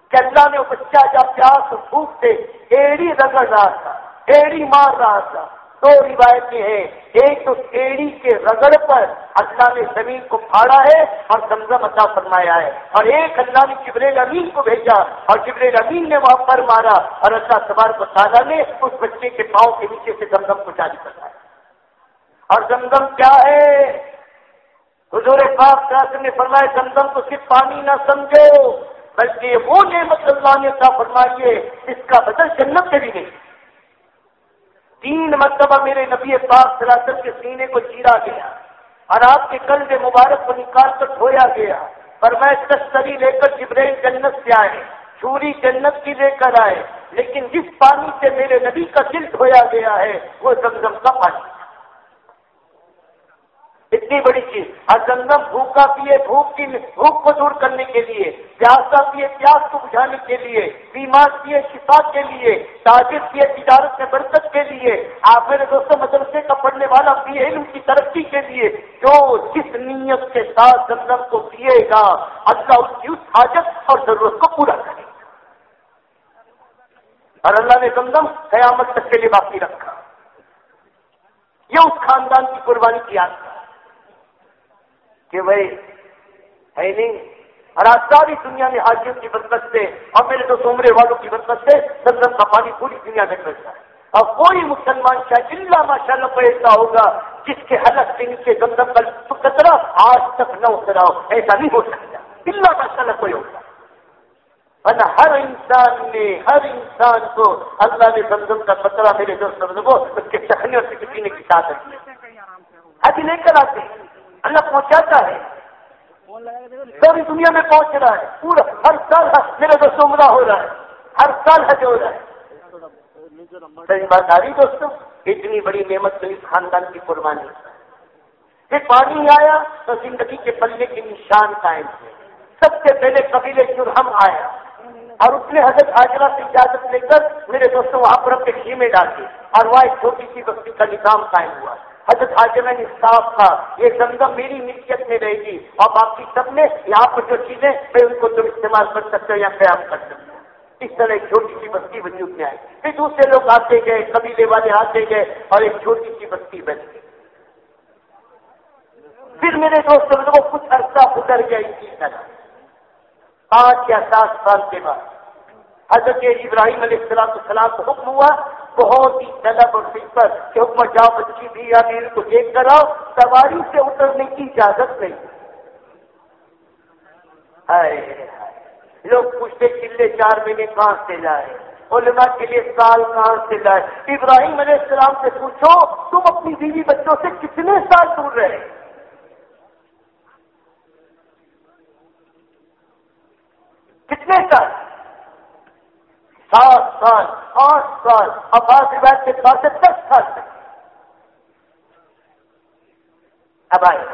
Speaker 1: کہ اللہ نے بچہ جب پیاس بھوک سے ایڑی رگڑ رہا تھا، ایڑی مار رہا تھا۔ دو روایتیں ہیں، ایک تو ایڑی کے رگڑ پر اللہ نے زمین کو پھاڑا ہے اور زمزم عطا فرمایا ہے۔ اور ایک اللہ نے جبریل امین کو بھیجا اور جبریل امین نے وہاں پر مارا اور اللہ تبار کو تعالیٰ نے اس بچے کے پاؤں کے نیچے سے زمزم کو جاری کروایا اور زمزم کیا ہے؟ حضور پاک نے فرمایا، زمزم کو صرف پانی نہ سمجھو۔ بلکہ وہ نعمت اللہ نے عطا فرمائیے اس کا بدل جنت سے بھی نہیں۔ تین مرتبہ میرے نبی پاک سراسر کے سینے کو چیرا گیا اور آپ کے قلب مبارک کو نکال کر دھویا گیا۔ اور میں تشتری لے کر جبرائیل جنت سے آئے چوری جنت کی لے کر آئے، لیکن جس پانی سے میرے نبی کا دل دھویا گیا ہے، وہ زمزم کا پانی۔ اتنی بڑی چیز۔ اور زمزم بھوکا پیے بھوک کی بھوک کو دور کرنے کے لیے پیاسا پیے پیاس کو بجھانے کے لیے، بیمار پیے شفا کے لیے، تاجر پیے تجارت میں برکت کے لیے۔ آپ میرے دوستوں، مدرسے کا پڑھنے والا پیے علم کی ترقی کے لیے جو جس نیت کے ساتھ زمزم کو پیے گا، اللہ اس کی اس حاجت اور ضرورت کو پورا کرے اور اللہ نے زمزم قیامت تک کے لیے باقی رکھا۔ یہ اس خاندان کی قربانی کی آتا کہ بھائی ہے نہیں اور آج ساری دنیا میں حاجیوں کی برکت سے اور میرے تو سومرے والوں کی برکت سے زمزم کا پانی پوری دنیا میں ملتا ہے۔ اور کوئی مسلمان شاید اللہ ماشاء اللہ کو ایسا ہوگا جس کے حلق سے نیچے زمزم کا کترا آج تک نہ اترا ہو، ایسا نہیں ہو سکتا۔ اللہ ماشاء اللہ کوئی ہوگا۔ ورنہ ہر انسان نے، ہر انسان کو اللہ نے زمزم کا کترا میرے دوست کو اس کے چکھنے اور پینے کی عادت حج لے کر آتے ہیں۔ اللہ پہنچاتا ہے۔ ساری دنیا میں پہنچ رہا ہے۔ پورا ہر سال میرا تو سمرا ہو رہا ہے۔ ہر سال حج ہو رہا ہے۔ بات آ رہی دوستوں، اتنی بڑی نعمت تو اس خاندان کی قربانی یہ پانی آیا تو زندگی کے پلے کے نشان قائم تھے سب سے پہلے قبیلے جرہم آیا۔ اور اس نے حضرت حاجرہ سے اجازت لے کر میرے دوستوں وہاں پر اپنے خیمے ڈالے اور وہاں ایک چھوٹی سی بستی کا نظام قائم ہوا۔ حضرت حاجر نے صاف تھا۔ یہ زمزم میری ملکیت میں رہے گی اور باقی سب میں یہاں پر جو چیزیں میں ان کو تم استعمال کر سکتے ہو یا قیام کر سکتے اس طرح ایک چھوٹی سی بستی وجود میں آئی۔ پھر دوسرے لوگ آتے گئے، قبیلے والے آتے گئے اور ایک چھوٹی سی بستی بن گئی پھر میرے دوستوں کو کچھ عرصہ اتر گیا اسی طرح۔ پانچ یا سات سال کے بعد حضرت ابراہیم علیہ السلام السلام کو حکم ہوا بہت ہی طلب اور فکر کہ حکم جاؤ بچی بھی یا میرے کو دیکھ کر آؤ، سواری سے اترنے کی اجازت نہیں۔ لوگ پوچھتے چلے چار مہینے کہاں سے لائے؟ علماء کے لیے سال کہاں سے لائے؟ ابراہیم علیہ السلام سے پوچھو، تم اپنی بیوی بچوں سے کتنے سال دور رہے؟ کتنے سال؟ سات سال آٹھ سال اب روایت کے ساتھ سے دس سال تک۔ اب آئے۔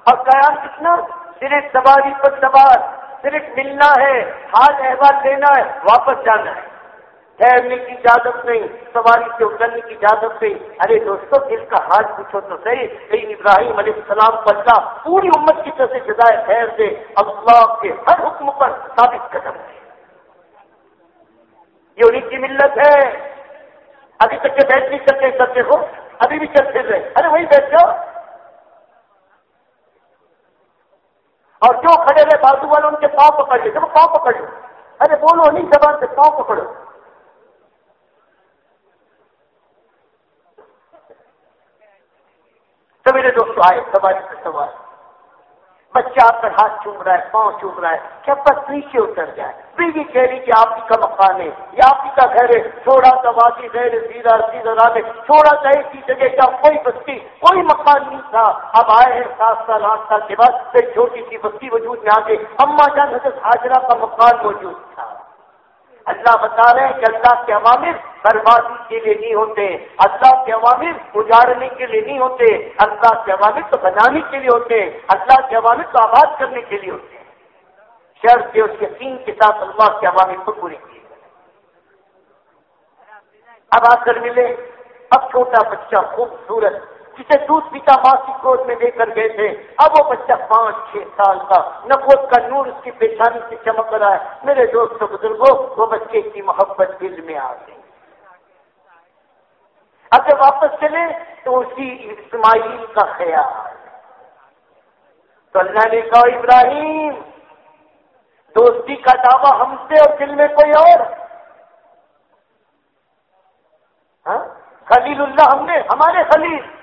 Speaker 1: اور قیام کتنا صرف سواری پر سوار صرف ملنا ہے، حال احوال لینا ہے، واپس جانا ہے۔ ٹھہرنے کی اجازت نہیں، سواری سے اترنے کی اجازت نہیں۔ ارے دوستوں دل کا حال پوچھو تو صحیح۔ لیکن ابراہیم علیہ السلام پر اللہ پوری امت کی طرف سے جزائے خیر دے۔ اللہ کے ہر حکم پر ثابت قدم ہے۔ یہ انہیں کی ملت ہے۔ ابھی تک کے بیٹھ نہیں چلتے کرتے ہو ابھی بھی چلتے رہے ارے وہی بیٹھ جاؤ۔ اور جو کھڑے رہے بازو والے ان کے پاؤں پکڑ لے جب پاؤں پکڑ لو ارے بولو نہیں، زبان سے پاؤں پکڑو۔ تو میرے دوست آئے سواری سے سوال بچہ آپ کر ہاتھ چوم رہا ہے، پاؤں چوم رہا ہے، کیا بس نیچے اتر جائے؟ بیوی کہہ رہی کہ آپ ہی کا مکان ہے یا آپ ہی کا گھر ہے، چھوڑا سا واقعی غیر سیدھا سیدھا رات چھوڑا سا ایک ہی جگہ کیا کوئی بستی، کوئی مکان نہیں تھا۔ اب آئے ہیں سات سال، آٹھ سال کے بعد، پھر چھوٹی سی بستی وجود میں آ گئی اما جان حضرت حاجرہ کا مکان موجود تھا۔ اللہ بتا رہے ہیں کہ اللہ کے عوامل بربادی کے لیے نہیں ہوتے، اللہ کے عوامل اجاڑنے کے لیے نہیں ہوتے، اللہ کے عوامل تو بنانے کے لیے ہوتے، اللہ کے عوامل تو آباد کرنے کے لیے ہوتے۔ شر کے اس یقین کے ساتھ اللہ کے عوامل کو پوری کی اب آ کر ملے اب چھوٹا بچہ خوبصورت جسے دودھ پیتا ماں کی گود میں لے کر گئے تھے۔ اب وہ بچہ پانچ، چھ سال کا۔ نبوت کا نور اس کی پیشانی سے چمک رہا ہے۔ میرے دوست بزرگوں وہ بچے کی محبت دل میں آ گئی۔ اب جب واپس چلے تو اسی اسماعیل کا خیال۔ تو اللہ نے کہا، ابراہیم، دوستی کا دعویٰ ہم سے اور دل میں کوئی اور؟ ہاں؟ خلیل اللہ ہم نے، ہمارے خلیل۔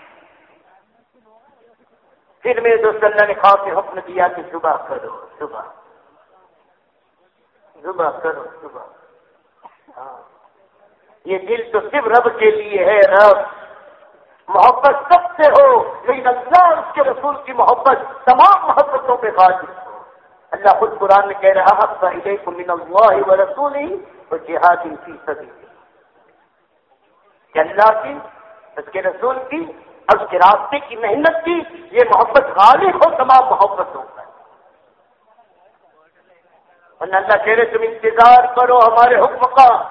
Speaker 1: پھر میرے دوست اللہ نے کہا کہ حکم دیا کہ صبح کرو، صبح۔ صبح کرو، صبح۔ ہاں۔ یہ دل تو صرف رب کے لیے ہے، رب۔ محبت سب سے ہو
Speaker 2: لیکن اللہ، اس کے رسول کی محبت، تمام محبتوں پہ غالب ہو۔ اللہ خود قرآن میں کہہ رہا من اللہ و رسول ہی اور جہاد فی سبھی کہ اللہ کی، اس کے رسول کی اس کے راستے کی محنت کی، یہ محبت غالب ہو، تمام محبتوں پر اللہ کہہ رہے تم انتظار کرو ہمارے حکم کا۔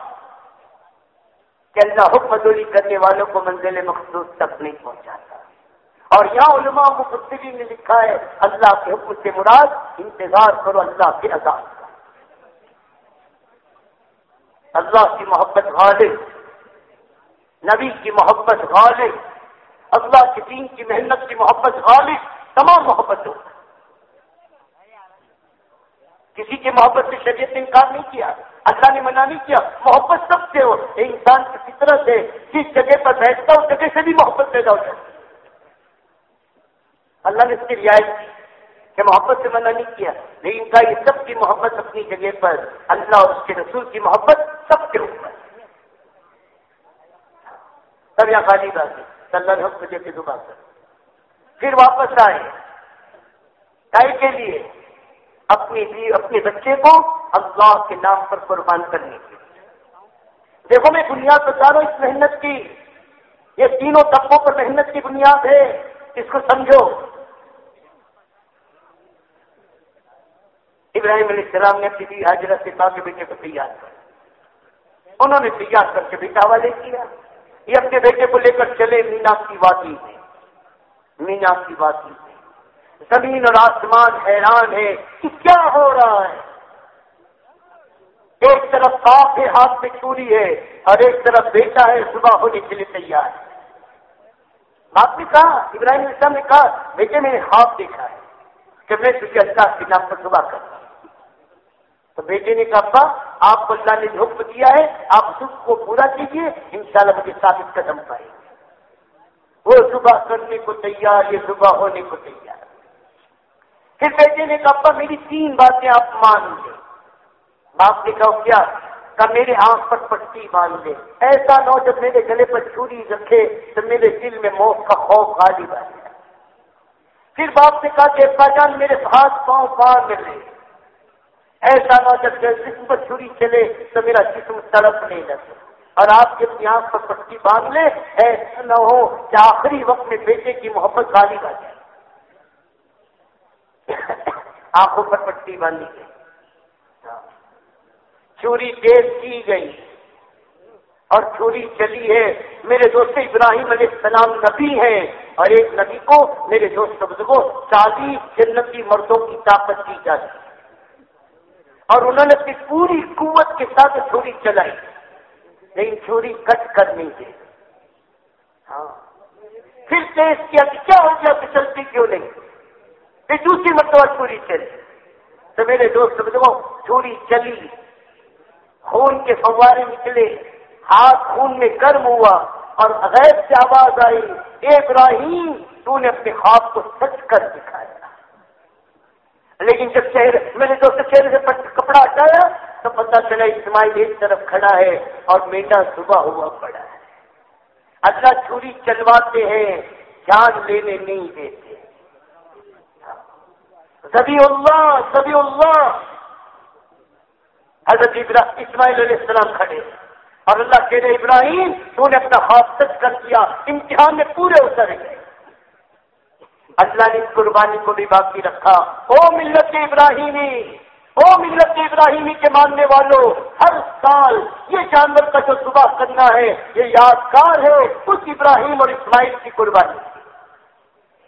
Speaker 2: کہ اللہ حکم دوری کرنے والوں کو منزل مخصوص تک نہیں پہنچاتا۔ اور یہاں علماء مفسرین نے لکھا ہے، اللہ کے حکم سے مراد انتظار کرو، اللہ کے عذاب کا اللہ کی محبت غالب، نبی کی محبت غالب۔ اللہ کے دین کی محنت کی محبت غالب، تمام محبتوں کسی کی محبت سے شریعت نے انکار نہیں کیا، اللہ نے منع نہیں کیا، محبت سب سے ہو۔ انسان کی فطرت سے جس جگہ پر بیٹھتا اس جگہ سے بھی محبت پیدا ہو جائے اللہ نے اس کی رعایت کی کہ محبت سے منع نہیں کیا، لیکن کا یہ سب کی محبت اپنی جگہ پر، اللہ اور اس کے رسول کی محبت سب کے اوپر۔ سب یہاں خالی بات ہے۔ اللہ نے حکم دے کے دبا کر۔ پھر واپس آئے۔ ٹائی کے لیے اپنی اپنے بچے کو اللہ کے نام پر قربان کرنے کے دیکھو میں بنیاد بتا رہا ہوں اس محنت کی۔ یہ تینوں طبقوں پر محنت کی بنیاد ہے۔ اس کو سمجھو۔ ابراہیم علیہ السلام نے اپنی حاضرت سے کے بیٹے کو تیار کر انہوں نے تیار کر کے بیٹا والے کیا۔ یہ اپنے بیٹے کو لے کر چلے مینا کی وادی میں۔ مینا کی وادی میں۔ زمین اور آسمان حیران ہے کہ کیا ہو رہا ہے۔ ایک طرف کاف ہے ہاتھ میں چوری ہے اور ایک طرف بیٹا ہے، صبح ہونے کے لیے تیار ہے۔ آپ نے کہا، ابراہیم السلام نے کہا، بیٹے میں نے خواب دیکھا ہے کہ میں تجھے اللہ کے نام پر صبح کرتا تو بیٹے نے کہا آپ کو اللہ نے حکم دیا ہے، آپ سکھ کو پورا کیجیے انشاءاللہ مجھے ثابت قدم پائے وہ صبح کرنے کو تیار، یہ صبح ہونے کو تیار۔ پھر بیٹے نے کہا میری تین باتیں آپ مان لیں۔ باپ نے کہا، کیا؟ کہ میرے آنکھ پر پٹی باندھ دے ایسا نہ ہو جب میرے گلے پر چھری رکھے، تو میرے دل میں موت کا خوف غالب آ جائے۔ پھر باپ نے کہا، کہ ابا جان، میرے ہاتھ پاؤں باندھ لے۔ ایسا نہ جب جسم پر چھری چلے تو میرا جسم تڑپ نہیں لگے اور آپ کے اپنی آنکھ پر پٹی باندھ لے ایسا نہ ہو کہ آخری وقت میں بیٹے کی محبت غالب آ جائے۔ آنکھوں پر پٹی باندھی گئی۔ چوری تیز کی گئی۔ اور چوری چلی ہے۔ میرے دوست ابراہیم علیہ السلام نبی ہیں۔ اور ایک نبی کو میرے دوست کو چالیس جنتی مردوں کی طاقت دی جاتی۔ اور انہوں نے اپنی پوری قوت کے ساتھ چوری چلائی۔ لیکن چوری کٹ کر نہیں دے ہاں۔ پھر تیز کیا کہ کیا ہو گیا کہ چلتی کیوں نہیں؟ پھر دوسری مرتبہ چوری چلی۔ تو میرے دوست بزرگوں چوری چلی۔ خون کے فوارے نکلے۔ ہاتھ خون میں گرم ہوا اور غیر سے آواز آئی، اے ابراہیم، تو نے اپنے خواب کو سچ کر دکھایا۔ لیکن جب چہرے میرے دوست چہرے سے کپڑا ہٹایا تو پتہ چلا اسماعیل ایک طرف کھڑا ہے اور میٹا صبح ہوا پڑا ہے۔ اللہ چوری چلواتے ہیں، جان لینے نہیں دیتے۔ زبی اللہ زبی اللہ حضرت اسماعیل علیہ السلام کھڑے۔ اور اللہ کے ابراہیم، تو نے اپنا خواب سچ کر دیا، امتحان میں پورے اتر گئے۔ اللہ نے اس قربانی کو بھی باقی رکھا۔ او ملت ابراہیمی، او ملت ابراہیمی کے ماننے والوں ہر سال یہ جانور کا جو صبح کرنا ہے، یہ یادگار ہے اس ابراہیم اور اسماعیل کی قربانی۔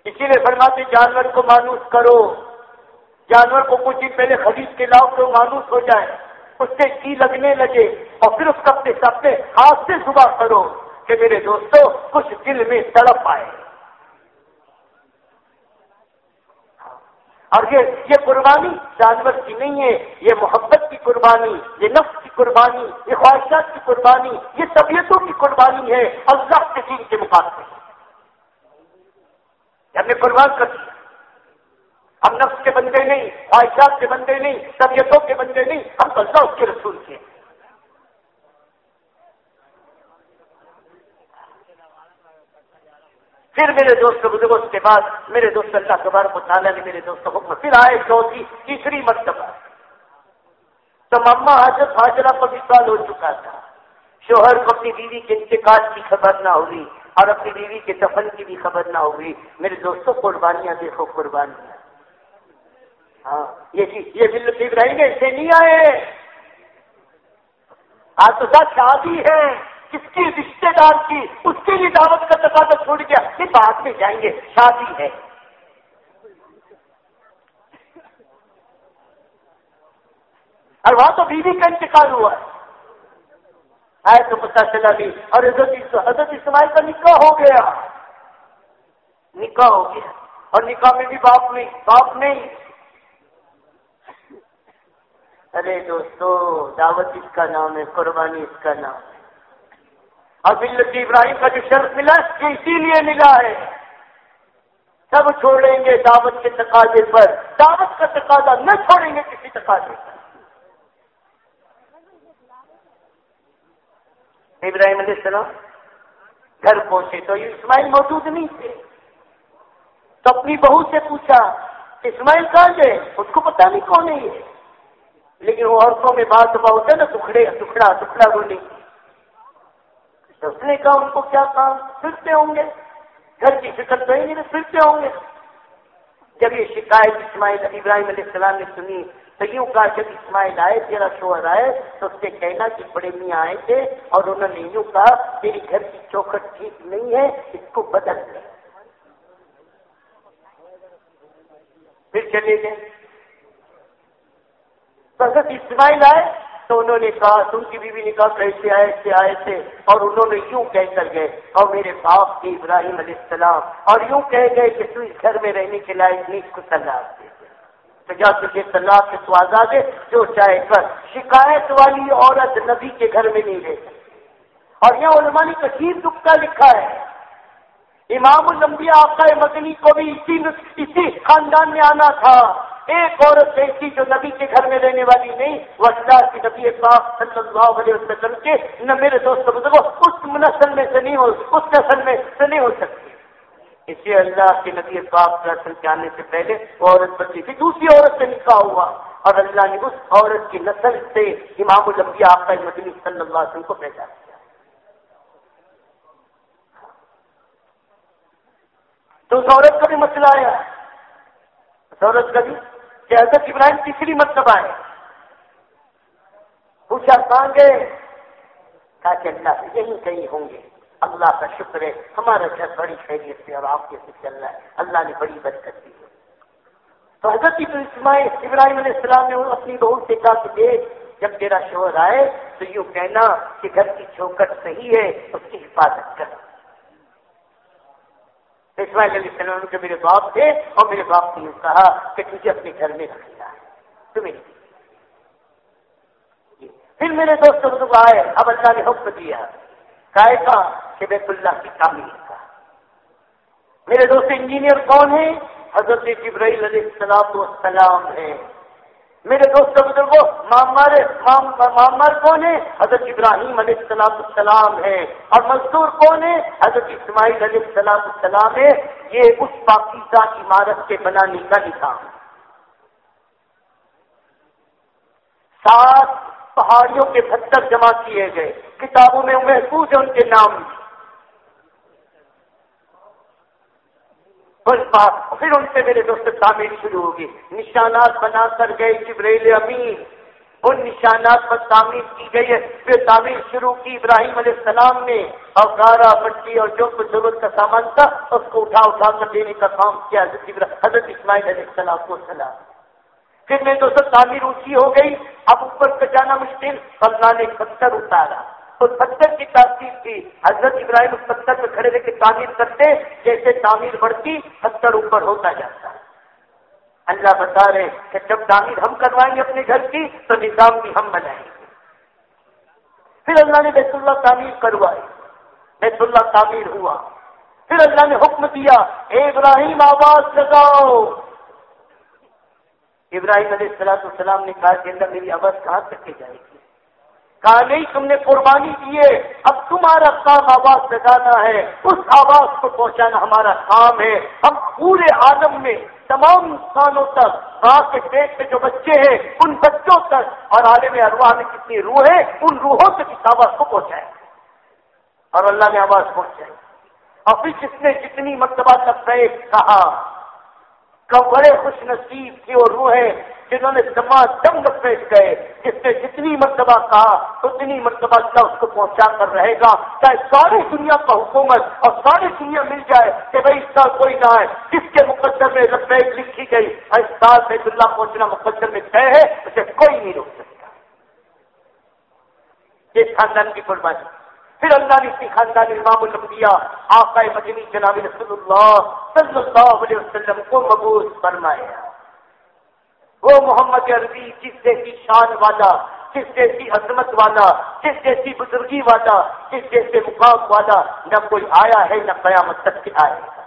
Speaker 2: اسی لیے فرماتے، جانور کو مانوس کرو۔ جانور کو کچھ دن پہلے خرید کے لاؤ تو مانوس ہو جائے۔ اس سے جی لگنے لگے اور پھر اس کپڑے سپنے ہاتھ سے صبح کرو کہ میرے دوستوں کچھ دل میں تڑپ آئے۔ اور یہ یہ قربانی جانور کی نہیں ہے، یہ محبت کی قربانی، یہ نفس کی قربانی، یہ خواہشات کی قربانی، یہ طبیعتوں کی قربانی ہے، اللہ کے دین کے مقابلے ہم نے قربان کر دیا۔ ہم نفس کے بندے نہیں، خواہشات کے بندے نہیں، طبیعتوں کے بندے نہیں، ہم اللہ اس کے رسول کے پھر میرے دوست بزرگ اس کے بعد میرے دوست اللہ کے بار نے میرے دوست حکم پھر آئے چوتھی، تیسری مرتبہ۔ تو مما حضرت حاضرہ پر سال ہو چکا تھا۔ شوہر کو اپنی بیوی کے انتقال کی خبر نہ ہوئی اور اپنی بیوی کے دفن کی بھی خبر نہ ہوئی۔ میرے دوستوں، قربانیاں دیکھو، قربانیاں۔ ہاں یہ یہ دل رہیں گے اسے نہیں آئے۔ آج تو ساتھ شادی ہے۔ کس کی رشتے دار کی، اس کے لیے دعوت کا تقاضا چھوڑ گیا، یہ بعد میں جائیں گے، شادی ہے۔ اور وہاں تو بیوی کا انتقال ہوا ہے۔ آئے تو پتا چلا بھی، اور حضرت حضرت اسماعیل کا نکاح ہو گیا۔ نکاح ہو گیا۔ اور نکاح میں بھی باپ نہیں باپ نہیں۔ ارے دوستو، دعوت اس کا نام ہے، قربانی اس کا نام ہے۔ اب ابراہیم کا جو شرط ملا اسی لیے ملا ہے۔ سب چھوڑیں گے دعوت کے تقاضے پر۔ دعوت کا تقاضا نہ چھوڑیں گے کسی تقاضے پر۔ ابراہیم علیہ السلام گھر پہنچے تو یہ اسماعیل موجود نہیں تھے۔ تو اپنی بہو سے پوچھا اسماعیل کہاں گئے؟ اس کو پتا نہیں کون ہے یہ۔ لیکن وہ عورتوں میں بات ہوتا ہے نا ٹکڑے ٹکڑا ٹکڑا رونے اس نے کہا ان کو کیا کام؟ پھرتے ہوں گے۔ گھر کی فکر تو نہیں پھرتے ہوں گے۔ جب یہ شکایت اسماعیل ابراہیم علیہ السلام نے سنی، تو یوں کہا، جب اسماعیل آئے، تیرا شوہر آئے، تو اس کے کہنا کہ بڑے میاں آئے تھے، اور انہوں نے یوں کہا، تیری گھر کی چوکھٹ ٹھیک نہیں ہے، اس کو بدل لے پھر چلے گئے۔ حضرت اسماعیل آئے تو انہوں نے کہا، تم کی بیوی نے کہا، کیسے آئے سے آئے تھے؟ اور انہوں نے یوں کہہ کر گئے، اور میرے باپ کی ابراہیم علیہ السلام، اور یوں کہہ گئے کہ تو اس گھر میں رہنے کے لائق نہیں کو طلاق دے تو جا تجھے طلاق سے تو آزاد ہے، جو چاہے کر۔ شکایت والی عورت نبی کے گھر میں نہیں رہ سکتی۔ اور یہ علماء نے کثیر دکھ لکھا ہے۔ امام الانبیاء آقا مدنی کو بھی اسی اسی خاندان میں آنا تھا۔ ایک عورت ایسی جو نبی کے گھر میں رہنے والی نہیں وہ اللہ کی نبی پاک صلی اللہ علیہ وسلم کے نہ میرے دوست بزرگوں، اس نسل میں سے نہیں ہو اس نسل میں سے نہیں ہو سکتی۔ اس لیے اللہ کے نبی پاک نسل کے آنے سے پہلے وہ عورت بچی تھی، دوسری عورت سے نکاح ہوا۔ اور اللہ نے اس عورت کی نسل سے امام الانبیاء آپ کا مدنی صلی اللہ علیہ وسلم کو پہچان تو اس عورت کا بھی مسئلہ آیا اس عورت کا بھی۔ کہ حضرت ابراہیم تیسری مرتبہ ہے۔ پوچھا کہاں گئے کہا کہ اللہ سے یہی کہیں ہوں گے۔ اللہ کا شکر ہے۔ ہمارا گھر بڑی خیریت سے اور آپ کے سے چل رہا ہے۔ اللہ نے بڑی برکت دی ہے۔ تو حضرت اسماعیل ابراہیم علیہ السلام نے اپنی بہو سے کہا کہ دیکھ، جب تیرا شوہر آئے تو یوں کہنا کہ گھر کی چوکٹ صحیح ہے، اس کی حفاظت کر۔ اسماعیل علیہ السلام کے میرے باپ تھے اور میرے باپ نے کہا کہ تجھے اپنے گھر میں رکھنا ہے۔ تمہیں جی۔ پھر میرے دوست بزرگ آئے، اب اللہ نے حکم دیا۔ کا کہ بیت اللہ کی تعمیر کا میرے دوست انجینئر کون ہیں؟ حضرت جبرائیل علیہ السلام والسلام ہیں۔ میرے دوست بزرگوں، معمر معمر کون ہے؟ حضرت ابراہیم علیہ السلام السلام ہے۔ اور مزدور کون ہے؟ حضرت اسماعیل علیہ السلام السلام ہے۔ یہ اس پاکیزہ عمارت کے بنانے کا نظام سات پہاڑیوں کے پتھر جمع کیے گئے۔ کتابوں میں محفوظ ہے ان کے نام۔ ہاں، پھر ان سے میرے دوست تعمیر شروع ہوگی۔ نشانات بنا کر گئے جبریل امین۔ ان نشانات پر تعمیر کی گئی ہے۔ پھر تعمیر شروع کی ابراہیم علیہ السلام نے اور گارا مٹی اور جو کچھ ضرورت کا سامان تھا، اس کو اٹھا اٹھا کر دینے کا کام کیا۔ حضرت اسماعیل علیہ السلام کو سلام۔ پھر میں دوست تعمیر اونچی ہو گئی۔ اب اوپر سے جانا مشکل۔ اللہ نے پتھر اتارا۔ اس پتھر کی تاثیر تھی۔ حضرت ابراہیم اس پتھر میں کھڑے رہ کے تعمیر کرتے جیسے تعمیر بڑھتی، پتھر اوپر ہوتا جاتا۔ اللہ بتا رہے کہ جب تعمیر ہم کروائیں گے اپنے گھر کی، تو نظام بھی ہم بنائیں گے۔ پھر اللہ نے بیت اللہ تعمیر کروائی۔ بیت اللہ تعمیر ہوا۔ پھر اللہ نے حکم دیا، اے ابراہیم، آواز لگاؤ۔ ابراہیم علیہ السلام السلام نے کہا کہ اللہ میری آواز کہاں تک کے جائے گی؟ کہا، نہیں، تم نے قربانی دیے اب تمہارا کام آواز لگانا ہے۔ اس آواز کو پہنچانا ہمارا کام ہے۔ ہم پورے عالم میں تمام انسانوں تک، ماں کے پیٹ میں جو بچے ہیں، ان بچوں تک اور عالم ارواح میں کتنی روح ہے، ان روحوں تک اس آواز کو پہنچائے۔ اور اللہ نے آواز پہنچائی۔ اور پھر جس نے جتنی مرتبہ تک کہا بڑے خوش نصیب تھی اور روح ہے جنہوں نے دما دم پیش گئے، جس نے جتنی مرتبہ کہا، اتنی مرتبہ کا اس کو پہنچا کر رہے گا؟ چاہے ساری دنیا کا حکومت اور ساری دنیا مل جائے کہ بھائی اس سال کوئی نہ ہے جس کے مقدر میں رفیق لکھی گئی اور اس سال میں اللہ پہنچنا مقدر میں طے ہے، اسے کوئی نہیں روک سکتا۔ یہ خاندان کی قربانی پھر اللہ نے اسی خاندان امام الانبیاء، آقا مدنی جناب رسول اللہ صلی اللہ علیہ وسلم کو مبوض فرمایا۔ وہ محمد عربی، جس جیسی شان والا، جس جیسی عظمت والا، جس جیسی بزرگی والا، جس جیسے مقام والا، نہ کوئی آیا ہے نہ قیامت تک کے آئے۔ گا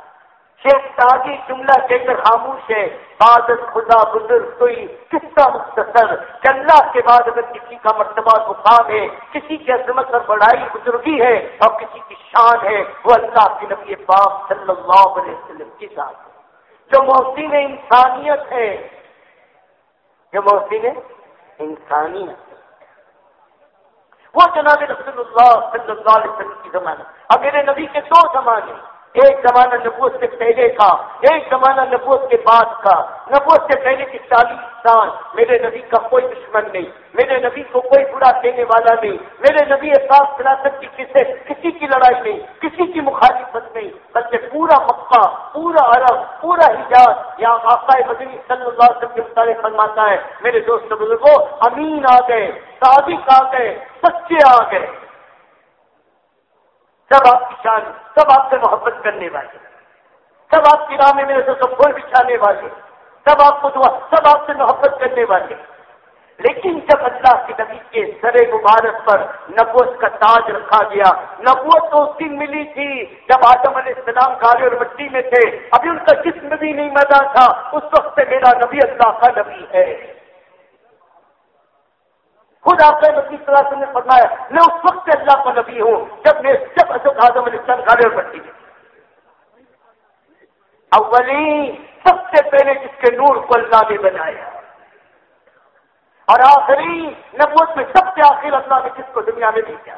Speaker 2: شیخ تاجی جملہ دے کر خاموش ہے۔ بادت خدا بزرگ، کوئی قصہ مختصر۔ اللہ کے بعد اگر کسی کا مرتبہ مقام ہے، کسی کی عظمت اور بڑائی بزرگی ہے اور کسی کی شان ہے، وہ اللہ کے نبی پاک صلی اللہ علیہ وسلم کی ذات ہے۔ جو محسن انسانیت ہے، جو محسن انسانیت وہ جناب رسول اللہ صلی اللہ علیہ وسلم کی زمانہ۔ اب میرے نبی کے دو زمانے ایک زمانہ نبوت سے پہلے کا ایک زمانہ نبوت کے بعد کا نبوت سے پہلے کی چالیس سال میرے نبی کا کوئی دشمن نہیں، میرے نبی کو کوئی برا دینے والا نہیں، میرے نبی صاف سلاست کی کسی کسی کی لڑائی نہیں، کسی کی مخالفت نہیں، بلکہ پورا مکہ، پورا عرب، پورا حجاز، یا آقا مدنی صلی اللہ علیہ وسلم کے مطالعے فرماتا ہے، میرے دوست بزرگوں، امین آ گئے، صادق آ گئے، سچے آ گئے۔ سب آپ کی شان سب آپ سے محبت کرنے والے سب آپ کی راہ میں میرے سے سب پھول بچھانے والے سب آپ کو دعا سب آپ سے محبت کرنے والے لیکن جب اللہ کے نبی کے سر مبارک پر نبوت کا تاج رکھا گیا، نبوت تو اس دن ملی تھی جب آدم علیہ السلام کالے اور مٹی میں تھے۔ ابھی ان کا جسم بھی نہیں مزہ تھا۔ اس وقت سے میرا نبی اللہ کا نبی ہے۔ خود آپ نے نبی صلی اللہ علیہ وسلم نے فرمایا، میں اس وقت سے اللہ کا نبی ہوں جب میں جب اشوک اعظم علیہ السلام گاڑی اور بٹی اولی سب سے پہلے جس کے نور کو اللہ نے بنایا۔ اور آخری نبوت میں سب سے آخر اللہ نے جس کو دنیا میں بھیجا؟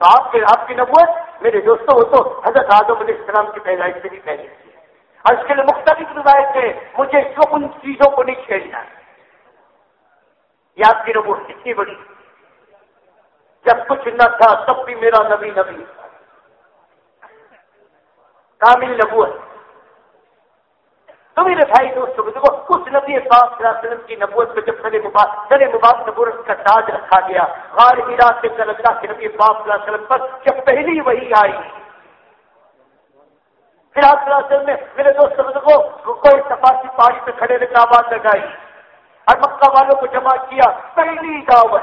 Speaker 2: تو آپ کے آپ کی نبوت میرے دوستوں وہ تو حضرت آدم علیہ السلام کی پیدائش سے بھی پہلے تھی اور اس کے لیے مختلف روایت ہے، مجھے ان چیزوں کو نہیں کھیلنا ہے یاد کی نبوت کتنی بڑی جب کچھ نہ تھا تب بھی میرا نبی نبی کامل نبوت۔ تو میرے بھائی دوستوں کو دیکھو کچھ نبی پاک وسلم کی نبوت میں جب سر مباد سر مباد نبوت کا تاج رکھا گیا، غار میراج سے کل اللہ کے نبی پاک وسلم پر جب پہلی وہی آئی، پھر آپ وسلم نے، میرے دوست کو کوئی سفارتی پہاڑی پہ کھڑے رہے آواز لگائی۔ اور مکہ والوں کو جمع کیا، پہلی دعوت۔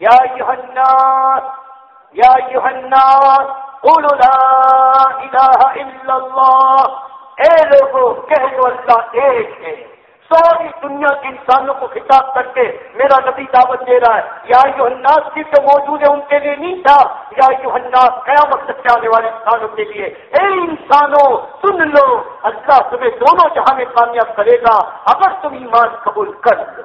Speaker 2: یا یوحناس یا یوحناس قولوا لا الہ الا اللہ۔ اے لوگوں کہہ دو اللہ، ایک ہے۔ ساری دنیا کے انسانوں کو خطاب کر کے میرا نبی دعوت دے رہا ہے، یا یو الناس کی جو موجود ہے ان کے لیے نہیں تھا، یا یو الناس قیامت تک آنے والے انسانوں کے لیے۔ اے انسانوں، سن لو، اللہ تمہیں دونوں جہاں میں کامیاب کرے گا۔ اگر تم ایمان قبول کر لو۔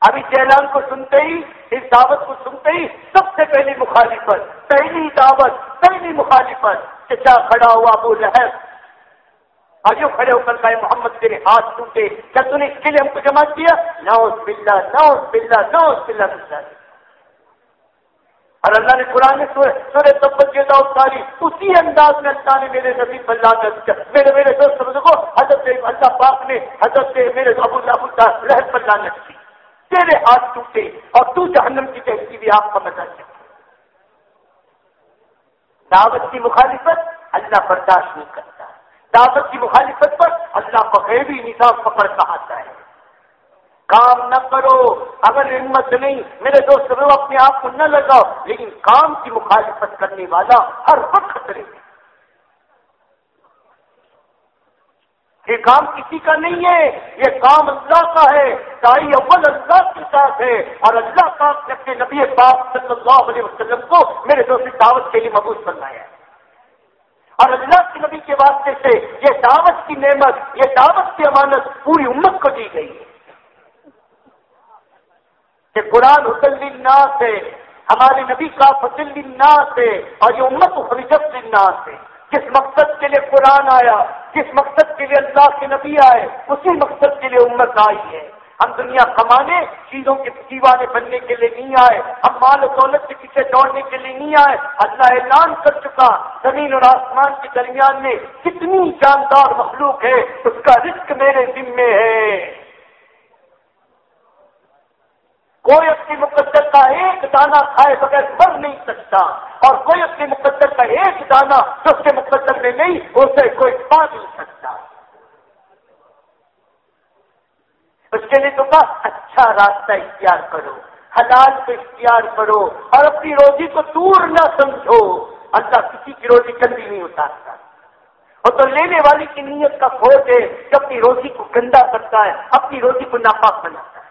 Speaker 2: ابھی چیلان کو سنتے ہی، اس دعوت کو سنتے ہی، سب سے پہلی مخالفت، پہلی دعوت، پہلی مخالفت چچا کھڑا ہوا ابو لہب اور کھڑے ہو کر کہے، محمد، تیرے ہاتھ ٹوٹے، کیا تم نے اس کے لیے ہم کو جمع کیا؟ نوز بلّہ نوز بلّہ نوز بلّہ بلّہ اور اللہ نے قرآن میں سورے تبت کے اتاری اسی انداز میں اللہ نے میرے نبی پر بلّہ کر میرے میرے دوست کو حضرت اللہ پاک نے حضرت میرے ابو ابو رحت پر لانت کی۔ تیرے ہاتھ ٹوٹے اور تو جہنم کی کہتی بھی آپ کا مزہ چاہتے دعوت کی مخالفت اللہ برداشت نہیں کرتا۔ دعوت کی مخالفت پر اللہ کو غیبی نظام پکڑ کہا ہے کام نہ کرو، اگر ہمت نہیں، میرے دوست رو اپنے آپ کو نہ لگاؤ، لیکن کام کی مخالفت کرنے والا ہر وقت خطرے یہ کام کسی کا نہیں ہے، یہ کام اللہ کا ہے۔ تائی اول اللہ کے ساتھ ہے، اور اللہ کا اپنے نبی پاک صلی اللہ علیہ وسلم کو میرے دوست دعوت کے لیے مبوض بنایا ہے۔ اور اللہ کے نبی کے واسطے سے یہ دعوت کی نعمت، یہ دعوت کی امانت پوری امت کو دی گئی ہے۔ کہ قرآن حسن الناس ہے، ہمارے نبی کا فصل الناس ہے اور یہ امت حرجت الناس ہے۔ جس مقصد کے لیے قرآن آیا، جس مقصد کے لیے اللہ کے نبی آئے، اسی مقصد کے لیے امت آئی ہے۔ ہم دنیا کمانے، چیزوں کے دیوانے بننے کے لیے نہیں آئے، ہم مال و دولت کے پیچھے دوڑنے کے لیے نہیں آئے۔ اللہ اعلان کر چکا، زمین اور آسمان کے درمیان میں کتنی جاندار مخلوق ہے، اس کا رزق میرے ذمے ہے۔ کوئی اپنی مقدر کا ایک دانہ کھائے بغیر بڑھ نہیں سکتا، اور کوئی اپنے مقدر کا ایک دانہ جو اس کے مقدر میں نہیں، اسے کوئی پا نہیں سکتا۔ اس کے لیے تو کہا اچھا راستہ اختیار کرو، حلال کو اختیار کرو اور اپنی روزی کو دور نہ سمجھو۔ اللہ کسی کی روزی جلدی نہیں اتارتا۔ اور تو لینے والی کی نیت کا کھوٹ ہے کہ اپنی روزی کو گندا کرتا ہے، اپنی روزی کو ناپاک بناتا ہے۔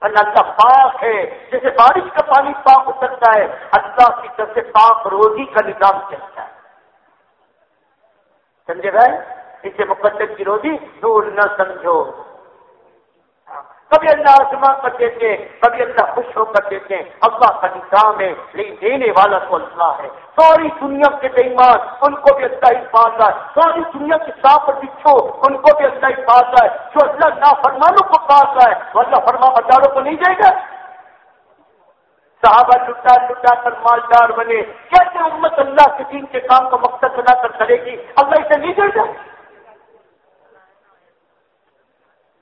Speaker 2: اللہ پاک ہے، جیسے بارش کا پانی پاک اترتا ہے، اللہ کی طرف سے پاک روزی کا نظام چلتا ہے۔ سمجھے بھائی؟ اسے مقدس کی روزی دور نہ سمجھو۔ کبھی اللہ آزما کر دیتے کبھی اللہ خوش ہو کر دیتے اللہ کا نظام ہے لیکن دینے والا تو اللہ ہے۔ ساری دنیا کے بےمان، ان کو بھی اللہ ہی پاتا ہے۔ ساری دنیا کے سانپ بچھو ان کو بھی اللہ ہی ہے۔ جو اللہ نافرمانوں کو پاتا ہے، وہ اللہ فرما بچاروں کو نہیں جائے گا۔ صحابہ لٹا لٹا کر مالدار بنے۔ کیسے امت اللہ کے دین کے کام کا مقصد بنا کر کرے گی؟ اللہ اسے نہیں جائے گا۔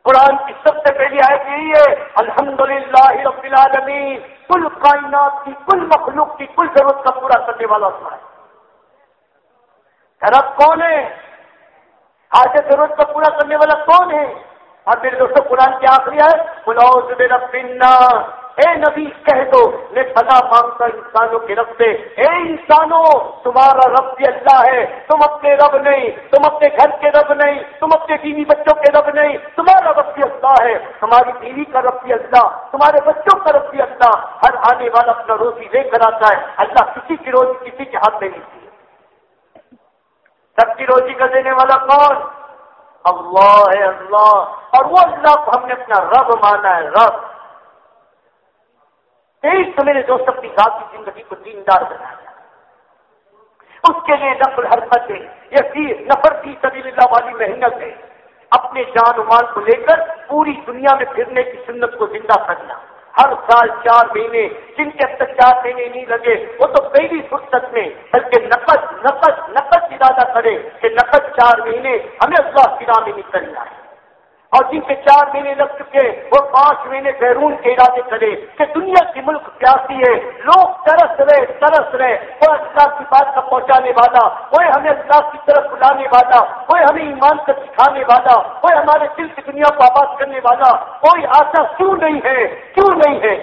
Speaker 2: قرآن کی سب سے پہلی آیت یہی ہے الحمد للہ رب العالمین، کل کائنات کی، کل مخلوق کی کل ضرورت کا پورا کرنے والا ہے۔ رب کون ہے؟ آج ضرورت کا پورا کرنے والا کون ہے؟ اور میرے دوستوں قرآن کی آخری ہے بلاؤ رب اے نبی کہہ دو، میں فلا مانگتا انسانوں کے رب سے۔ اے انسانوں، تمہارا رب بھی اللہ ہے۔ تم اپنے رب نہیں، تم اپنے گھر کے رب نہیں، تم اپنے بیوی بچوں کے رب نہیں۔ تمہارا رب بھی اللہ ہے، تمہاری بیوی کا رب بھی اللہ، تمہارے بچوں کا رب بھی اللہ۔ ہر آنے والا اپنا روزی لے کر آتا ہے۔ اللہ کسی کی روزی کسی کے ہاتھ میں نہیں تھی سب کی روزی کا دینے والا کون؟ اللہ ہے اللہ۔ اور وہ اللہ کو ہم نے اپنا رب مانا ہے، رب۔ تو میرے دوست اپنی ذاتی زندگی کو دیندار بنایا اس کے لیے نفر حرکت ہے یہ نفر کی سبھی اللہ والی محنت ہے اپنے جان و مال کو لے کر پوری دنیا میں پھرنے کی سنت کو زندہ کرنا ہر سال چار مہینے جن کے اب تک چار مہینے نہیں لگے، وہ تو پہلی فرصت میں بلکہ نقد نقد نقد ارادہ کرے کہ نقد چار مہینے ہمیں اللہ کی راہ میں نکلنا جن کے چار مہینے لگ چکے وہ پانچ مہینے بیرون کے ارادے کرے کہ دنیا کی ملک پیاسی ہے، لوگ ترس رہے ترس رہے، وہ اللہ کی بات کا پہنچانے والا کوئی ہمیں اللہ کی طرف بلانے والا کوئی ہمیں ایمان کا سکھانے والا کوئی ہمارے دل کی دنیا کو آباد کرنے والا، کوئی آشا کیوں نہیں ہے؟ کیوں نہیں ہے؟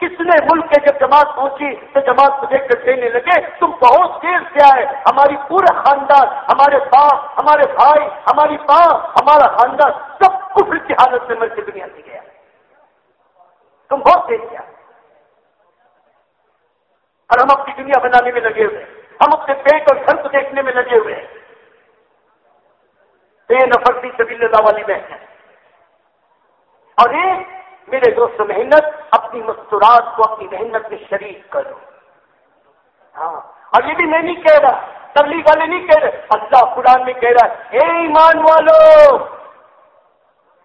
Speaker 2: کس نے ملک کے جب جماعت پہنچی تو جماعت کو دیکھ کر دینے لگے، تم بہت دیر سے آئے، ہماری پورا خاندان، ہمارے باپ، ہمارے بھائی، ہماری ماں، ہمارا خاندان، سب کفر کی حالت میں مر کے دنیا سے گیا۔ تم بہت دیر سے آئے اور ہم اپنی دنیا بنانے میں لگے ہوئے۔ ہم اپنے پیٹ اور گھر کو دیکھنے میں لگے ہوئے۔ بے نفرتی سبھی اللہ والی میں ہے اور ایک میرے دوست محنت، اپنی مستورات کو اپنی محنت میں شریک کرو۔ ہاں۔ اور یہ بھی میں نہیں کہہ رہا، تبلیغ والے نہیں کہہ رہے، اللہ قرآن میں کہہ رہا ہے، اے ایمان والو!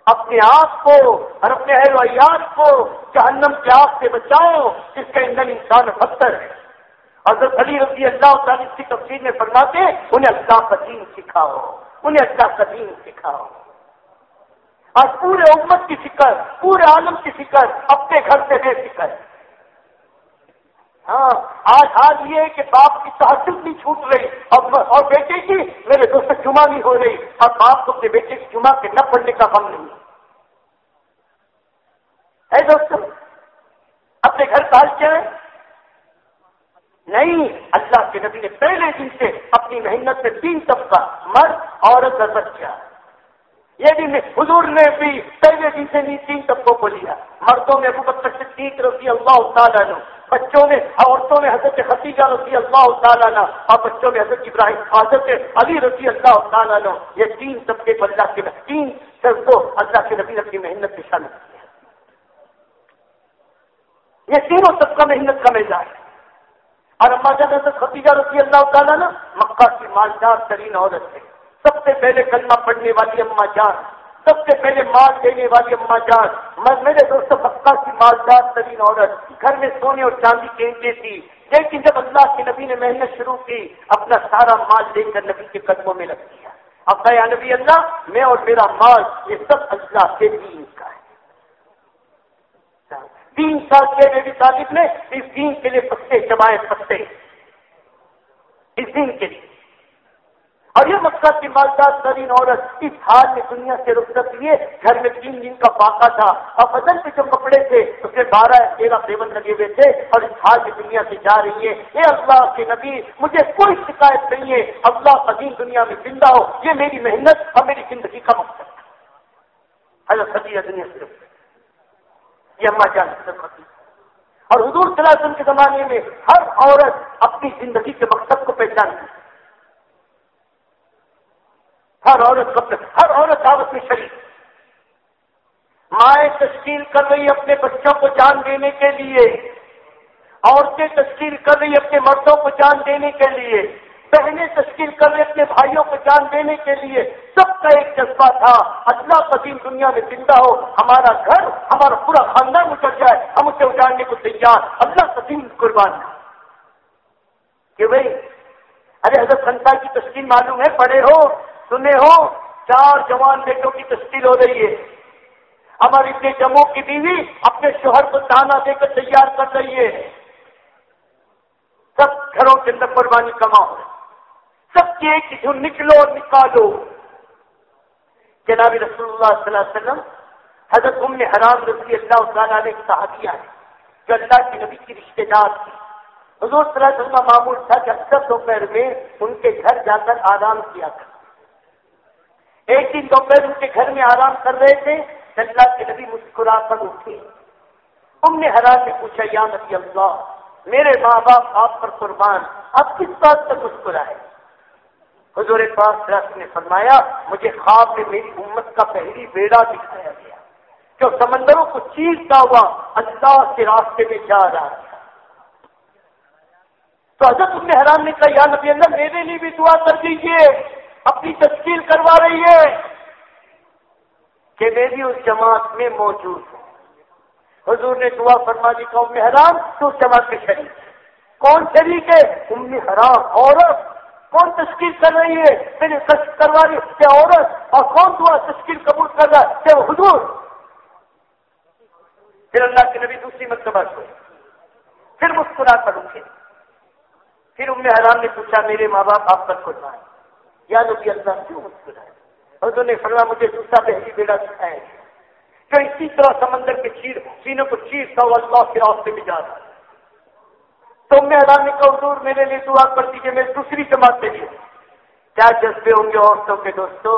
Speaker 2: اپنے آپ کو اور اپنے اہل ویات کو جہنم کے آپ سے بچاؤ اس کا ایندھن انسان پتھر ہے۔ حضرت علی رضی اللہ تعالیٰ کی تفصیل میں فرماتے انہیں اللہ کا دین سکھاؤ، انہیں اللہ کا دین سکھاؤ۔ اور پورے امت کی فکر، پورے عالم کی فکر، اپنے گھر سے بے فکر۔ ہاں آج حال یہ ہے کہ باپ کی تحجد نہیں چھوٹ رہی اور اور بیٹے کی میرے دوست جمعہ نہیں ہو رہی اور باپ کو اپنے بیٹے کی جمعہ کے نہ پڑھنے کا غم نہیں۔ ہے دوست اپنے گھر کا حال کیا ہے نہیں، اللہ کے نبی نے پہلے دن سے اپنی محنت سے تین طبقہ، مرد، عورت اور بچہ۔ یعنی یہ بھی حضور نے بھی پہلے دن سے نہیں تین طبقوں کو لیا۔ مردوں میں ابو بکر صدیق رضی اللہ تعالیٰ نے بچوں میں عورتوں میں حضرت خطیجہ رضی اللہ تعالیٰ نے اور بچوں میں حضرت ابراہیم حضرت علی رضی اللہ تعالیٰ نے یہ تین طبقے کو اللہ کے تین سب کو اللہ کے نبی اپنی محنت میں شامل کیا یہ تینوں سب کا محنت کا مزاج ہے۔ اور اما جب حضرت خطیجہ رضی اللہ تعالیٰ نا مکہ کی مالدار ترین عورت ہے۔ سب سے پہلے کلمہ پڑھنے والی اما جان، سب سے پہلے مال دینے والی اما جان۔ میرے دوست پکا کی مالدار ترین عورت، گھر میں سونے اور چاندی کہتے تھی۔ لیکن جب اللہ کے نبی نے محنت شروع کی، اپنا سارا مال لے کر نبی کے قدموں میں لگ دیا۔ اب یا نبی اللہ، میں اور میرا مال، یہ سب اللہ کے دین کا ہے۔ تین سال کے نبی طالب نے، اس دین کے لیے پتے جمائے پتے۔ اس دین کے لیے۔ اور یہ مقصد کی مالدار ترین عورت اس حال میں دنیا سے رخصت لیے گھر میں تین دن کا فاقہ تھا۔ اور بدن کے جو کپڑے تھے اس میں بارہ تیرہ پیون لگے ہوئے تھے اور اس حال میں دنیا سے جا رہی ہے۔ یہ اللہ کے نبی، مجھے کوئی شکایت نہیں ہے۔ اللہ قدیم دنیا میں زندہ ہو۔ یہ میری محنت اور میری زندگی کا مقصد حضرت خدیجہ دنیا سے یہ اما جان اور حضور صلی اللہ علیہ وسلم کے زمانے میں ہر عورت اپنی زندگی کے مقصد کو پہچانتی ہے۔ ہر عورت کو ہر عورت دعوت میں شریک۔ مائیں تشکیل کر رہی اپنے بچوں کو جان دینے کے لیے۔ عورتیں تشکیل کر رہی اپنے مردوں کو جان دینے کے لیے۔ بہنیں تشکیل کر رہی اپنے بھائیوں کو جان دینے کے لیے۔ سب کا ایک جذبہ تھا۔ اللہ قدیم دنیا میں زندہ ہو۔ ہمارا گھر، ہمارا پورا خاندان اچر جائے۔ ہم اسے اجاڑنے کو تیار۔ اللہ قدیم قربان۔ کہ بھائی، ارے حضرت خنسا کی تشکیل معلوم ہے؟ پڑے ہو۔ سنے ہو؟ چار جوان بیٹوں کی تشکیل ہو رہی ہے۔ ہماری اتنے جموں کی بیوی اپنے شوہر کو تانا دے کر تیار کر رہی ہے۔ سب گھروں کے اندر قربانی کماؤ سب کی ایک جو نکلو اور نکالو۔ جناب رسول اللہ صلی اللہ علیہ وسلم، حضرت ام حرام رضی اللہ تعالیٰ نے صحابیہ ہے جو اللہ کی نبی کی رشتے دار تھی حضور صلی اللہ علیہ وسلم معمول تھا کہ اکثر دوپہر میں ان کے گھر جا کر آرام کیا کرتے ایک دن دوپہر ان کے گھر میں آرام کر رہے تھے، اللہ کے نبی مسکرا کر اٹھے۔ تم نے حرام نے پوچھا، یا نبی اللہ، میرے ماں باپ آپ پر قربان اب کس بات پر مسکرائے؟ حضور پاک نے فرمایا، مجھے خواب میں میری امت کا پہلی بیڑا دکھایا گیا، جو سمندروں کو چیزتا ہوا اللہ کے راستے میں جا رہا تھا۔ تو حضرت تم نے حرام نے کہا، یا نبی اللہ، میرے لیے بھی دعا کر دیجیے اپنی تشکیل کروا رہی ہے کہ میں بھی اس جماعت میں موجود ہوں۔ حضور نے دعا فرما دی قوم حرام تو اس جماعت میں شریک کون شریک ہے؟ ام حرام، عورت۔ کون تشکیل کر رہی ہے؟ میری کروا رہی کیا عورت۔ اور کون دعا تشکیل قبول کر رہا ہے؟ کہ حضور۔ پھر اللہ کے نبی دوسری مرتبہ سے پھر مسکرا کر اٹھے پھر ام حرام نے پوچھا، میرے ماں باپ آپ پر کھلنا ہے یا نبی اللہ کیوں مسکرائے حضور نے فرما مجھے دوسرا پہلی بیڑا سکھایا جو اسی طرح سمندر کے چیر، سینوں کو چیر سا اللہ کے راستے میں جا رہا۔ تو میں حضران نے حضور میرے لیے دعا کر دیجیے میں دوسری جماعت کے لیے کیا جذبے ہوں گے عورتوں کے دوستوں؟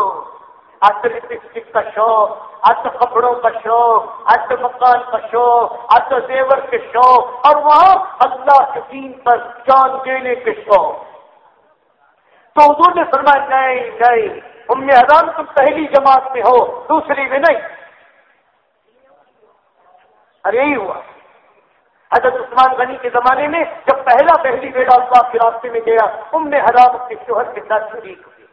Speaker 2: آج تو لپسٹک کا شوق آج تو کپڑوں کا شوق آج تو مکان کا شوق آج تو زیور کے شوق، اور وہاں اللہ کے دین پر جان دینے کے شوق۔ تو حضور نے فرمایا، نہیں نہیں ام حرام تم پہلی جماعت میں ہو، دوسری میں نہیں۔ ارے یہی ہوا۔ حضرت عثمان غنی کے زمانے میں جب پہلا پہلی بیٹا اللہ کے راستے میں گیا ام نے حرام کے شوہر کے ساتھ شریک ہوئی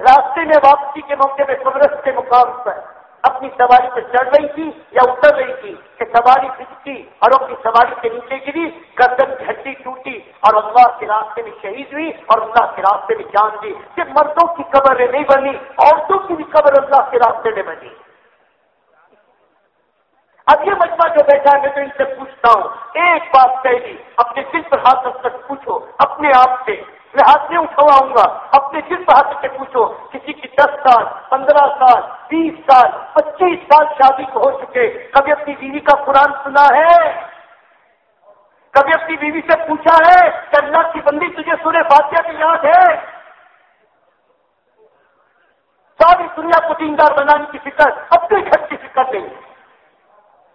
Speaker 2: راستے میں واپسی کے موقع میں قبرت کے مقام پر اپنی سواری پہ چڑھ رہی تھی یا اتر رہی تھی کہ سواری پچتی اور اپنی سواری کے نیچے گری، گردن جھٹی ٹوٹی اور اللہ کے راستے میں شہید ہوئی اور اللہ کے راستے میں جان دی کہ مردوں کی قبر نہیں بنی، عورتوں کی بھی قبر اللہ کے راستے میں بنی۔ اب یہ مجمع جو بیٹھا ہے، میں تو ان سے پوچھتا ہوں، ایک بات کہہ دی اپنے دل پر ہاتھ رکھ کر پوچھو، اپنے آپ سے، میں ہاتھ نہیں اٹھواؤں گا، اپنے دل پر ہاتھ سے پوچھو، کسی کی دس سال، پندرہ سال، بیس سال، پچیس سال شادی کو ہو چکے، کبھی اپنی بیوی کا قرآن سنا ہے؟ کبھی اپنی بیوی سے پوچھا ہے کہ اللہ کی بندی تجھے سورے فاتحہ کی یاد ہے؟ ساری دنیا کو دیندار بنانے کی فکر اپنے گھر کی فکر نہیں۔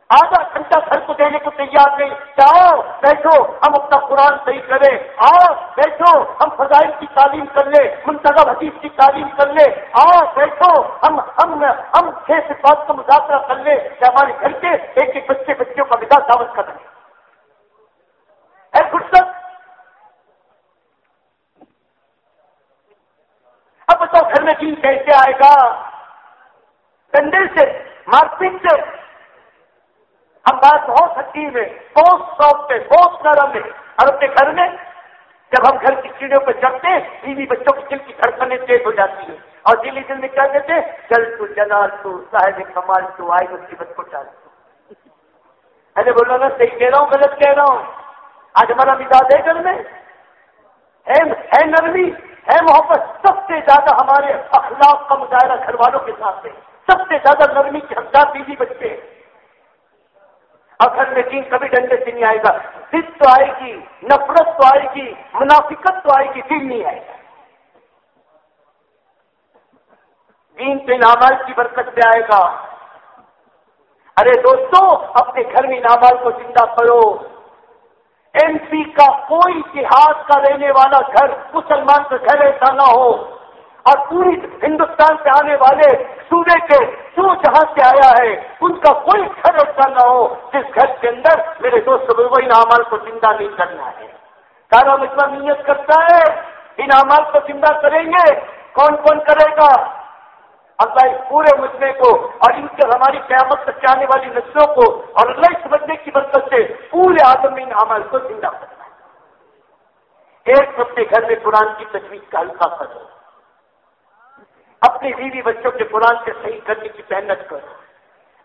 Speaker 2: آدھا گھنٹہ گھر کو دینے کو تیار نہیں۔ چاہو بیٹھو، ہم اپنا قرآن صحیح کریں۔ آؤ، بیٹھو، ہم فضائل کی تعلیم کر لیں منتظم حدیث کی تعلیم کر لیں۔ آؤ، بیٹھو، ہم ہم ہم چھ سے پانچ کا مذاکرہ کر لیں کہ ہمارے گھر کے ایک ایک بچے بچوں کا مزاج دعوت کر لیں اے فرصت! اب بتاؤ، گھر میں دین کیسے آئے گا؟ ڈنڈے سے مار پیٹ سے۔ ہم بات بہت حکیم ہے، بہت سافٹ ہے بہت نرم ہے اور اپنے گھر میں جب ہم گھر کی سیڑھیوں پہ چڑھتے ہیں، بیوی بچوں کی دل کی دھڑکنیں تیز ہو جاتی ہیں۔ اور دلی دل میں کیا کہتے ہیں؟ چل تو جلال تو، صاحب کمال تو، آئے مصیبت کو ٹال تو۔ ارے بولو نا صحیح کہہ رہا ہوں، غلط کہہ رہا ہوں۔ آج ہمارا مزاج ہے گھر میں۔ ہے نرمی، ہے محبت۔ سب سے زیادہ ہمارے اخلاق کا مظاہرہ گھر والوں کے ساتھ ہے۔ سب سے زیادہ نرمی کی حقدار بیوی بچے ہیں۔ گھر میں دین کبھی ڈنڈے سے نہیں آئے گا۔ ضد تو آئے گی، نفرت تو آئے گی، منافقت تو آئے گی دین نہیں آئے گا۔ دین پہ نامال کی برکت پہ آئے گا۔ ارے دوستو، اپنے گھر میں نامال کو زندہ کرو۔ ایم پی کا کوئی اتحاد کا رہنے والا گھر مسلمان کا گھر ایسا نہ ہو۔ اور پوری ہندوستان سے آنے والے صوبے کے جو جہاں سے آیا ہے، ان کا کوئی گھر ایسا نہ ہو جس گھر کے اندر میرے دوست وہی انعامات کو زندہ نہیں کرنا ہے۔ کارا مجمع نیت کرتا ہے، ان اعمال کو زندہ کریں گے۔ کون کون کرے گا؟ اللہ اس پورے مجمے کو اور ان کے ہماری قیامت تک آنے والی نسلوں کو اور اللہ سمجھنے کی برکت سے پورے آدم ان عمل کو زندہ کرنا ہے۔ ایک اپنے گھر میں قرآن کی تجویز کا ہلکا کرو اپنی بیوی بچوں کے قرآن سے صحیح کرنے کی محنت کرو۔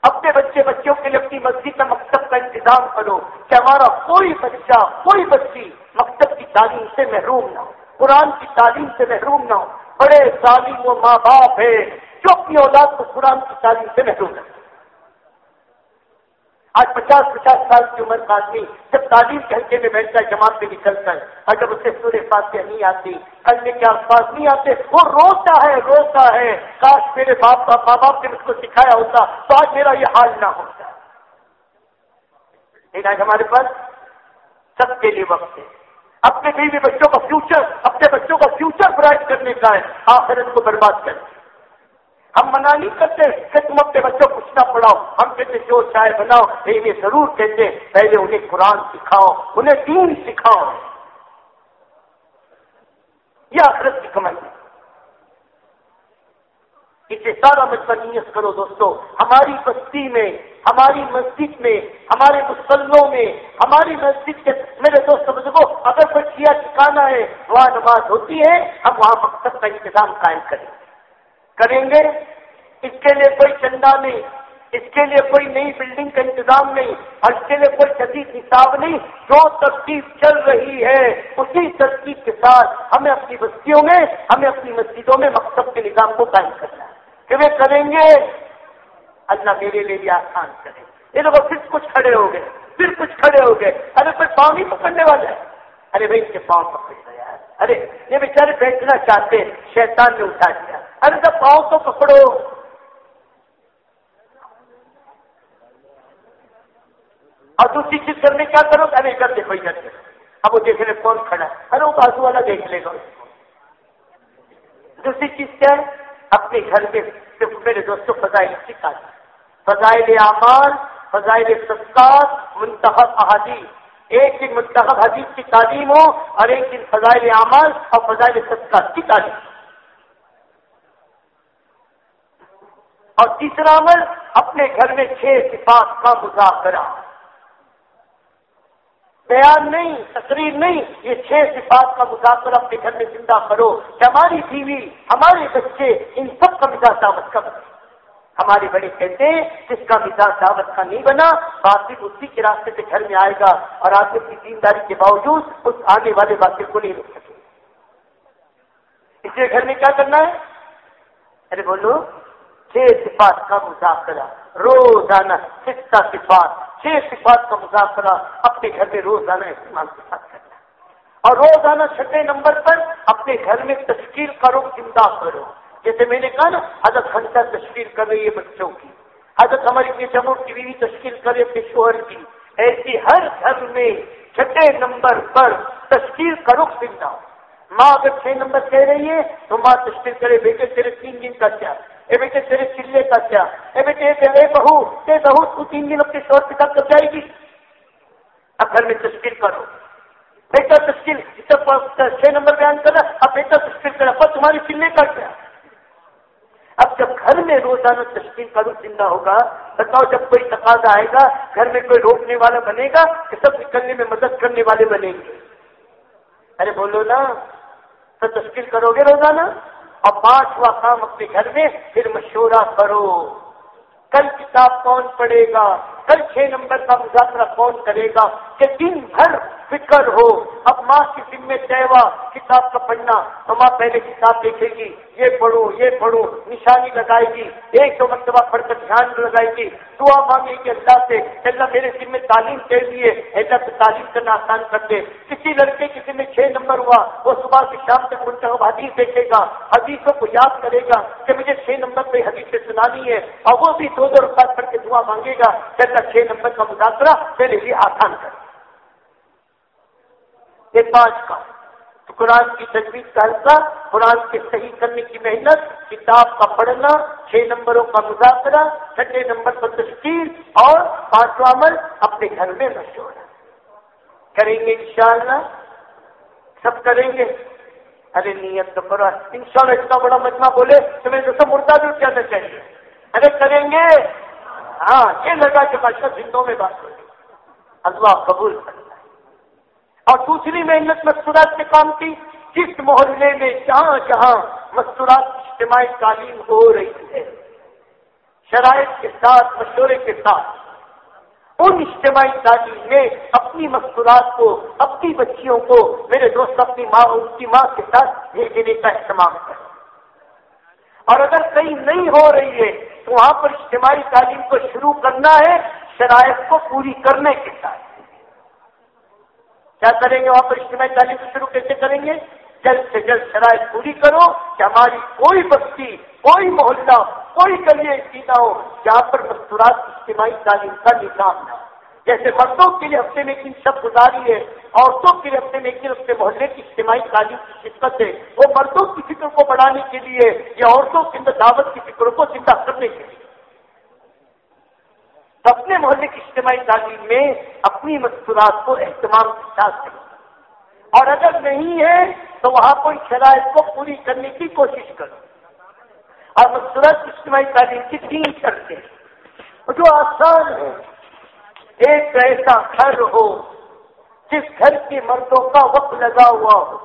Speaker 2: اپنے بچے بچوں کے لیے اپنی مسجد کا مکتب کا انتظام کرو کہ ہمارا کوئی بچہ، کوئی بچی مکتب کی تعلیم سے محروم نہ ہو، قرآن کی تعلیم سے محروم نہ ہو۔ بڑے ظالم و ماں باپ ہے جو اپنی اولاد کو قرآن کی تعلیم سے محروم نہ آج پچاس پچاس سال کی عمر کا آدمی جب تعلیم کے میں بیٹھتا ہے، جماعت میں نکلتا ہے۔ اور جب اسے سورے فاتحہ نہیں آتی کرنے کے آس پاس نہیں آتے، وہ روتا ہے روتا ہے۔ کاش میرے باپ کا ماں باپ نے مجھ کو سکھایا ہوتا تو آج میرا یہ حال نہ ہوتا۔ لیکن آج ہمارے پاس سب کے لیے وقت ہے۔ اپنے بیوی بچوں کا فیوچر اپنے بچوں کا فیوچر برائٹ کرنے کا ہے۔ آخرت کو برباد کرنے ہم منع نہیں کرتے کہ تم اپنے بچوں کو کچھ نہ پڑھاؤ۔ ہم کہتے جو چائے بناؤ، یہ ضرور کہتے پہلے انہیں قرآن سکھاؤ، انہیں دین سکھاؤ۔ یہ آخرت کی کمائی ہے۔ اسے سارا نیت کرو دوستو، ہماری بستی میں، ہماری مسجد میں، ہمارے مسلموں میں، ہماری مسجد کے میرے دوست بزرگوں، اگر کوئی کیا ٹھکانا ہے، وہاں نماز ہوتی ہے، ہم وہاں مقصد کا انتظام قائم کریں۔ کریں گے؟ اس کے لیے کوئی چندہ نہیں، اس کے لیے کوئی نئی بلڈنگ کا انتظام نہیں، اور اس کے لیے کوئی جدید حساب نہیں۔ جو ترتیب چل رہی ہے، اسی ترتیب کے ساتھ ہمیں اپنی بستیوں میں، ہمیں اپنی مسجدوں میں مقصد کے نظام کو قائم کرنا ہے۔ کہ وہ کریں گے؟ اللہ میرے لیے بھی آسان کرے۔ یہ لوگ پھر کچھ کھڑے ہو گئے، پھر کچھ کھڑے ہو گئے۔ ارے، کوئی پاؤں نہیں پکڑنے والا ہے۔ ارے، بھائی ان کے پاؤں پکڑ گیا ارے، یہ بیچارے بیٹھنا چاہتے شیطان نے اٹھا دیا۔ ارے تو پاؤں تو پکڑو۔ اور دوسری چیز کرنے کیا کرو؟ ارے ادھر دیکھو ادھر دیکھو۔ اب وہ دیکھنے کون کھڑا ہے؟ ارے وہ بازو والا دیکھ لے گا۔ دوسری چیز کیا ہے؟ اپنے گھر میں صرف میرے دوستوں فضائل کی تعلیم فضائل اعمال، فضائل سسکار منتخب احادیث۔ ایک دن منتخب حدیث کی تعلیم ہو اور ایک دن فضائل اعمال اور فضائل سسکار کی تعلیم۔ اور تیسرا عمل، اپنے گھر میں چھ صفات کا مذاکرہ۔ بیان نہیں، تقریر نہیں، یہ چھ صفات کا مذاکرہ اپنے گھر میں زندہ کرو۔ کہ ہماری بیوی، ہمارے بچے، ان سب کا مزاج دعوت کا بنے۔ ہمارے بڑے کہتے ہیں، جس کا مزاج دعوت کا نہیں بنا، باطل اسی کے راستے سے گھر میں آئے گا اور آگے کی دینداری کے باوجود اس آگے والے باطل کو نہیں روک سکے۔ اس لیے گھر میں کیا کرنا ہے؟ ارے بولو۔ چھ صفات کا مذاکرہ، روزانہ سکتا صفات، چھ صفات کا مذاکرہ اپنے گھر میں روزانہ استعمال کے ساتھ کرنا۔ اور روزانہ چھٹے نمبر پر اپنے گھر میں تشکیل کرو، زندہ کرو۔ جیسے میں نے کہا نا، حضرت خنسا تشکیل کر رہی ہے بچوں کی۔ حضرت ہماری جمع کی بیوی تشکیل کرے اپنے شوہر کی۔ ایسی ہر گھر میں چھٹے نمبر پر تشکیل کرو، زندہ ماں اگر چھ نمبر کہہ رہی ہے تو ماں تشکیل کرے، بیٹے تیرے تین دن کا کیا؟ اے بیٹے تیرے چلے کا کیا؟ اے بیٹے اے بہو اے بہو، تو تین دن اپنے شوہر کے ساتھ کب جائے گی؟ اب گھر میں تشکیل کرو۔ بیٹا تشکیل چھ نمبر بیان کرنا، اب بیٹا تشکیل کرا پر تمہاری چلے کا کیا اب جب گھر میں روزانہ تشکیل کا رخ زندہ ہوگا۔ بتاؤ جب کوئی تقاضا آئے گا، گھر میں کوئی روکنے والا بنے گا کہ سب نکلنے میں مدد کرنے والے بنیں گے؟ ارے بولو نا، تو تشکیل کرو گے روزانہ؟ اور پانچواں کام اپنے گھر میں پھر مشورہ کرو۔ کل کتاب کون پڑھے گا؟ کل چھ نمبر کا مذاکرہ کون کرے گا کہ دن بھر فکر ہو، اب ماں کی ذمہ ہوا کتاب کا پڑھنا تو ماں پہلے کتاب دیکھے گی، یہ پڑھو یہ پڑھو، نشانی لگائے گی، ایک دو مرتبہ پڑھ کر دھیان لگائے گی، دعا مانگے گی اللہ سے اللہ میرے ذمہ تعلیم کے لیے اللہ سے تعلیم کرنا آسان کر دے۔ کسی لڑکے کسی میں چھ نمبر ہوا، وہ صبح سے شام تک منتخب حدیث دیکھے گا، حدیثوں کو یاد کرے گا کہ مجھے چھ نمبر پہ حدیث سے سنانی ہے اور وہ بھی دو دو روپئے پڑھ کے دعا مانگے گا کہ اللہ چھ نمبر کا مذاکرہ میرے لیے آسان کر۔ یہ پانچ کا قرآن کی تجویز کا حلقہ قرآن کے صحیح کرنے کی محنت، کتاب کا پڑھنا، چھ نمبروں کا مذاکرہ، چھٹے نمبر پر تشکیل اور پانچواں عمل اپنے گھر میں مشہور کریں گے انشاءاللہ۔ سب کریں گے۔ ارے نیت تو کرو۔ ان شاء اللہ اتنا بڑا مجمع بولے تمہیں جو سب مردہ بھی اٹھ چاہیے ارے کریں گے۔ ہاں یہ لگا کہ بادشاہ زندوں میں بات ہوگی اللہ قبول کرتا ہے۔ اور دوسری محنت مستورات کے کام کی، جس محلے میں جہاں جہاں مستورات اجتماعی تعلیم ہو رہی ہے، شرائط کے ساتھ، مشورے کے ساتھ، ان اجتماعی تعلیم میں اپنی مستورات کو، اپنی بچیوں کو میرے دوست، اپنی ماں اور ان کی ماں کے ساتھ بھیجنے کا اہتمام کریں۔ اور اگر کہیں نہیں ہو رہی ہے تو وہاں پر اجتماعی تعلیم کو شروع کرنا ہے، شرائط کو پوری کرنے کے ساتھ۔ کیا کریں گے وہاں پر اجتماعی تعلیم کو شروع کیسے کریں گے؟ جلد سے جلد شرائط پوری کرو کہ ہماری کوئی بستی، کوئی محلہ، کوئی گلی ایسی نہ ہو جہاں پر مستورات اجتماعی تعلیم کا نظام نہ ہو۔ جیسے مردوں کے لیے ہفتے میں ایک دن سب گزاری ہے، عورتوں کے لیے ہفتے میں ایک دن اپنے محلے کی اجتماعی تعلیم کی شرکت ہے۔ وہ مردوں کی فکر کو بڑھانے کے لیے یا عورتوں کے اندر دعوت کی فکر کو زندہ کرنے کے لیے۔ اپنے محلے کی اجتماعی تعلیم میں اپنی مستورات کو اہتمام کے ساتھ کریں۔ اور اگر نہیں ہے، تو وہاں کوئی شرائط کو پوری کرنے کی کوشش کرو اور مستورات اجتماعی تعلیم کی تین شرطیں جو آسان ہے ایک ایسا گھر ہو جس گھر کے مردوں کا وقت لگا ہوا ہو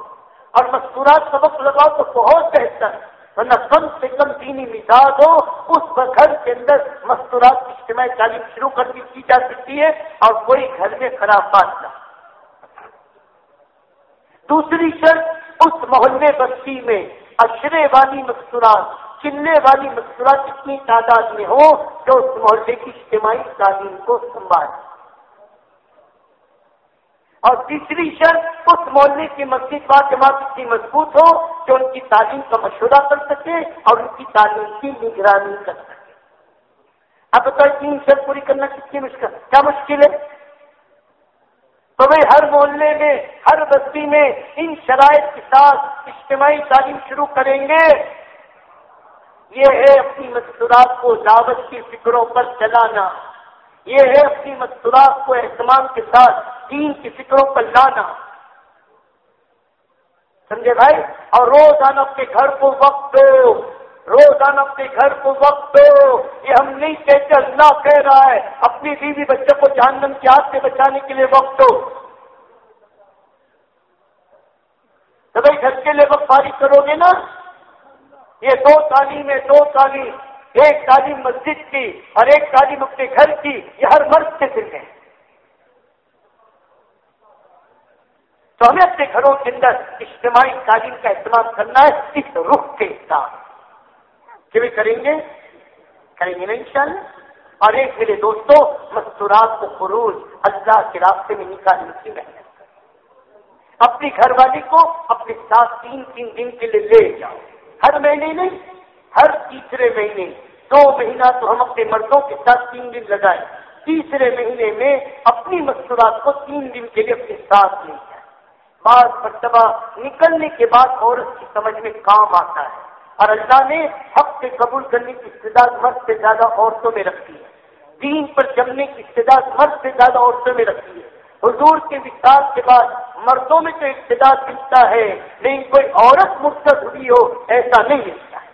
Speaker 2: اور مستورات کا وقت لگاؤ تو بہت بہتر ورنہ کم سے کم دینی مزاج ہو، اس گھر کے اندر مستورات کی اجتماعی تعلیم شروع کر دی، کی جا سکتی ہے اور کوئی گھر میں خراب بات نہ دوسری شرط، اس محلے بستی میں اشرے والی مستورات چلنے والی مستورات اتنی تعداد میں ہو جو اس محلے کی اجتماعی تعلیم کو سنبھال اور تیسری شرط، اس محلے کی مسجد بات جماعت اتنی مضبوط ہو کہ ان کی تعلیم کا مشورہ کر سکے اور ان کی تعلیم کی نگرانی کر سکے۔ اب بتائیں تین شرط پوری کرنا کتنی مشکل؟ کیا مشکل ہے؟ تو بھائی، ہر محلے میں، ہر بستی میں ان شرائط کے ساتھ اجتماعی تعلیم شروع کریں گے۔ یہ ہے اپنی مستورات کو دعوت کی فکروں پر چلانا۔ یہ ہے اپنی مستورات کو اہتمام کے ساتھ دین کی فکروں پر لانا۔ سمجھے بھائی؟ اور روزانہ اپنے گھر کو وقت دو۔ روزانہ اپنے گھر کو وقت دو۔ یہ ہم نہیں کہتے اللہ کہہ رہا ہے، اپنی بیوی بچے کو جہنم کی ہاتھ سے بچانے کے لیے وقت دو۔ تو بھائی گھر کے لیے وقت فارغ کرو گے نا؟ یہ دو تعلیم ہے، دو تعلیم۔ ایک تعلیم مسجد کی اور ایک تعلیم اپنے گھر کی، یہ ہر مرد کے دل میں تو ہمیں اپنے گھروں کے اندر اجتماعی تعلیم کا استعمال کرنا ہے اس رخ کے ساتھ۔ کہ کریں گے؟ کریں گے نا ان اور ایک میرے دوستوں، مستورات کو خروج، اللہ کے راستے میں نکالنے کی محنت۔ اپنی گھر والی کو اپنے ساتھ تین تین دن کے لیے لے جاؤ۔ مہینے نہیں، ہر تیسرے مہینے۔ دو مہینہ تو ہم اپنے مردوں کے ساتھ تین دن لگائے۔ تیسرے مہینے میں اپنی مستورات کو تین دن کے لیے اپنے ساتھ لے جائے۔ بعض مرتبہ نکلنے کے بعد عورت کی سمجھ میں کام آتا ہے۔ اور اللہ نے حق سے قبول کرنے کی استداد مرد سے زیادہ عورتوں میں رکھی ہے۔ دین پر جمنے کی استداد مرد سے زیادہ عورتوں میں رکھی ہے۔ حضور کے وکاس کے بعد مردوں میں تو اقتدار ملتا ہے، لیکن کوئی عورت مرتب ہوئی ہو، ایسا نہیں ملتا ہے۔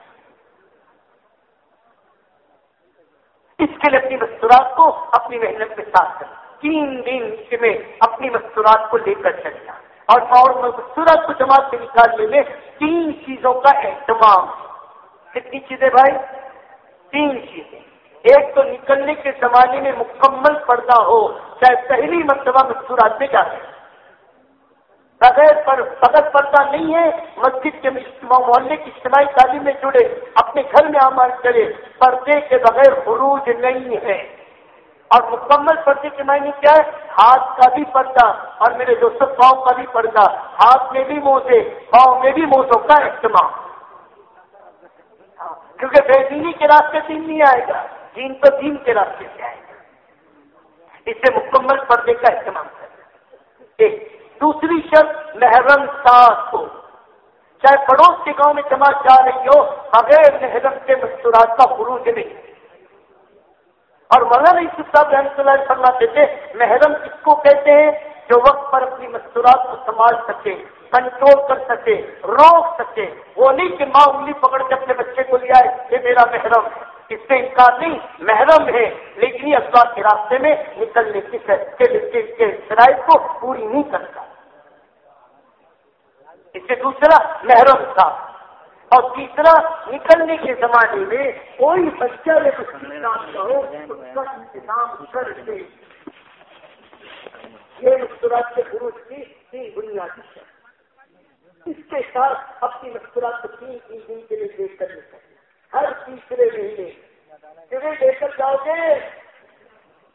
Speaker 2: اس کے لیے اپنی مستورات کو اپنی محنت کے ساتھ کرنا تین دن میں اپنی مستورات کو لے کر چلنا اور اور مستورات کو جماعت سے نکالنے میں تین چیزوں کا اہتمام۔ کتنی چیزیں بھائی؟ تین چیزیں۔ ایک تو نکلنے کے زمانے میں مکمل پردہ ہو، چاہے پہلی مرتبہ مستورات میں جاتے بغیر پر بغیر پردہ نہیں ہے، مسجد کے محلے کی اجتماعی تعلیم میں جڑے، اپنے گھر میں عمل کرے، پردے کے بغیر خروج نہیں ہے۔ اور مکمل پردے کے معنی کیا ہے؟ ہاتھ کا بھی پردہ اور میرے دوستوں پاؤں کا بھی پردہ۔ ہاتھ میں بھی موزے پاؤں میں بھی موزوں کا اہتمام ہاں، کیونکہ بے دینی کے راستے دین نہیں آئے گا۔ دین تو دین کے راستے سے آئے گا۔ اس سے مکمل پردے کا اہتمام کرنا ایک، دوسری شرط، محرم ساتھ ہو چاہے پڑوس کے گاؤں میں جماعت جا رہی ہو، بغیر محرم کے مستورات کا خروج نہیں۔ اور مولانا یوسف صاحب رحمۃ اللہ فرماتے تھے، محرم کس کو کہتے ہیں؟ جو وقت پر اپنی مستورات کو سنبھال سکے کنٹرول کر سکے، روک سکے، وہ نہیں کہ ماں انگلی پکڑ کے اپنے بچے کو لیا ہے یہ میرا محرم اس سے انکار نہیں، محرم ہے، لیکن یہ افواہ کے راستے میں نکلنے کی شرائط کو پوری نہیں کرتا۔ اس سے دوسرا محرم تھا۔ اور تیسرا، نکلنے کے زمانے میں کوئی بچہ یا ہو اس کا انتظام کر یہ مستورات کے خروج کی تین بنیادی ہے اس کے ساتھ اپنی مستورات کو تین تین دن کے لیے دیکھ کر ہر تیسرے مہینے کبھی لے کر جاؤ گے؟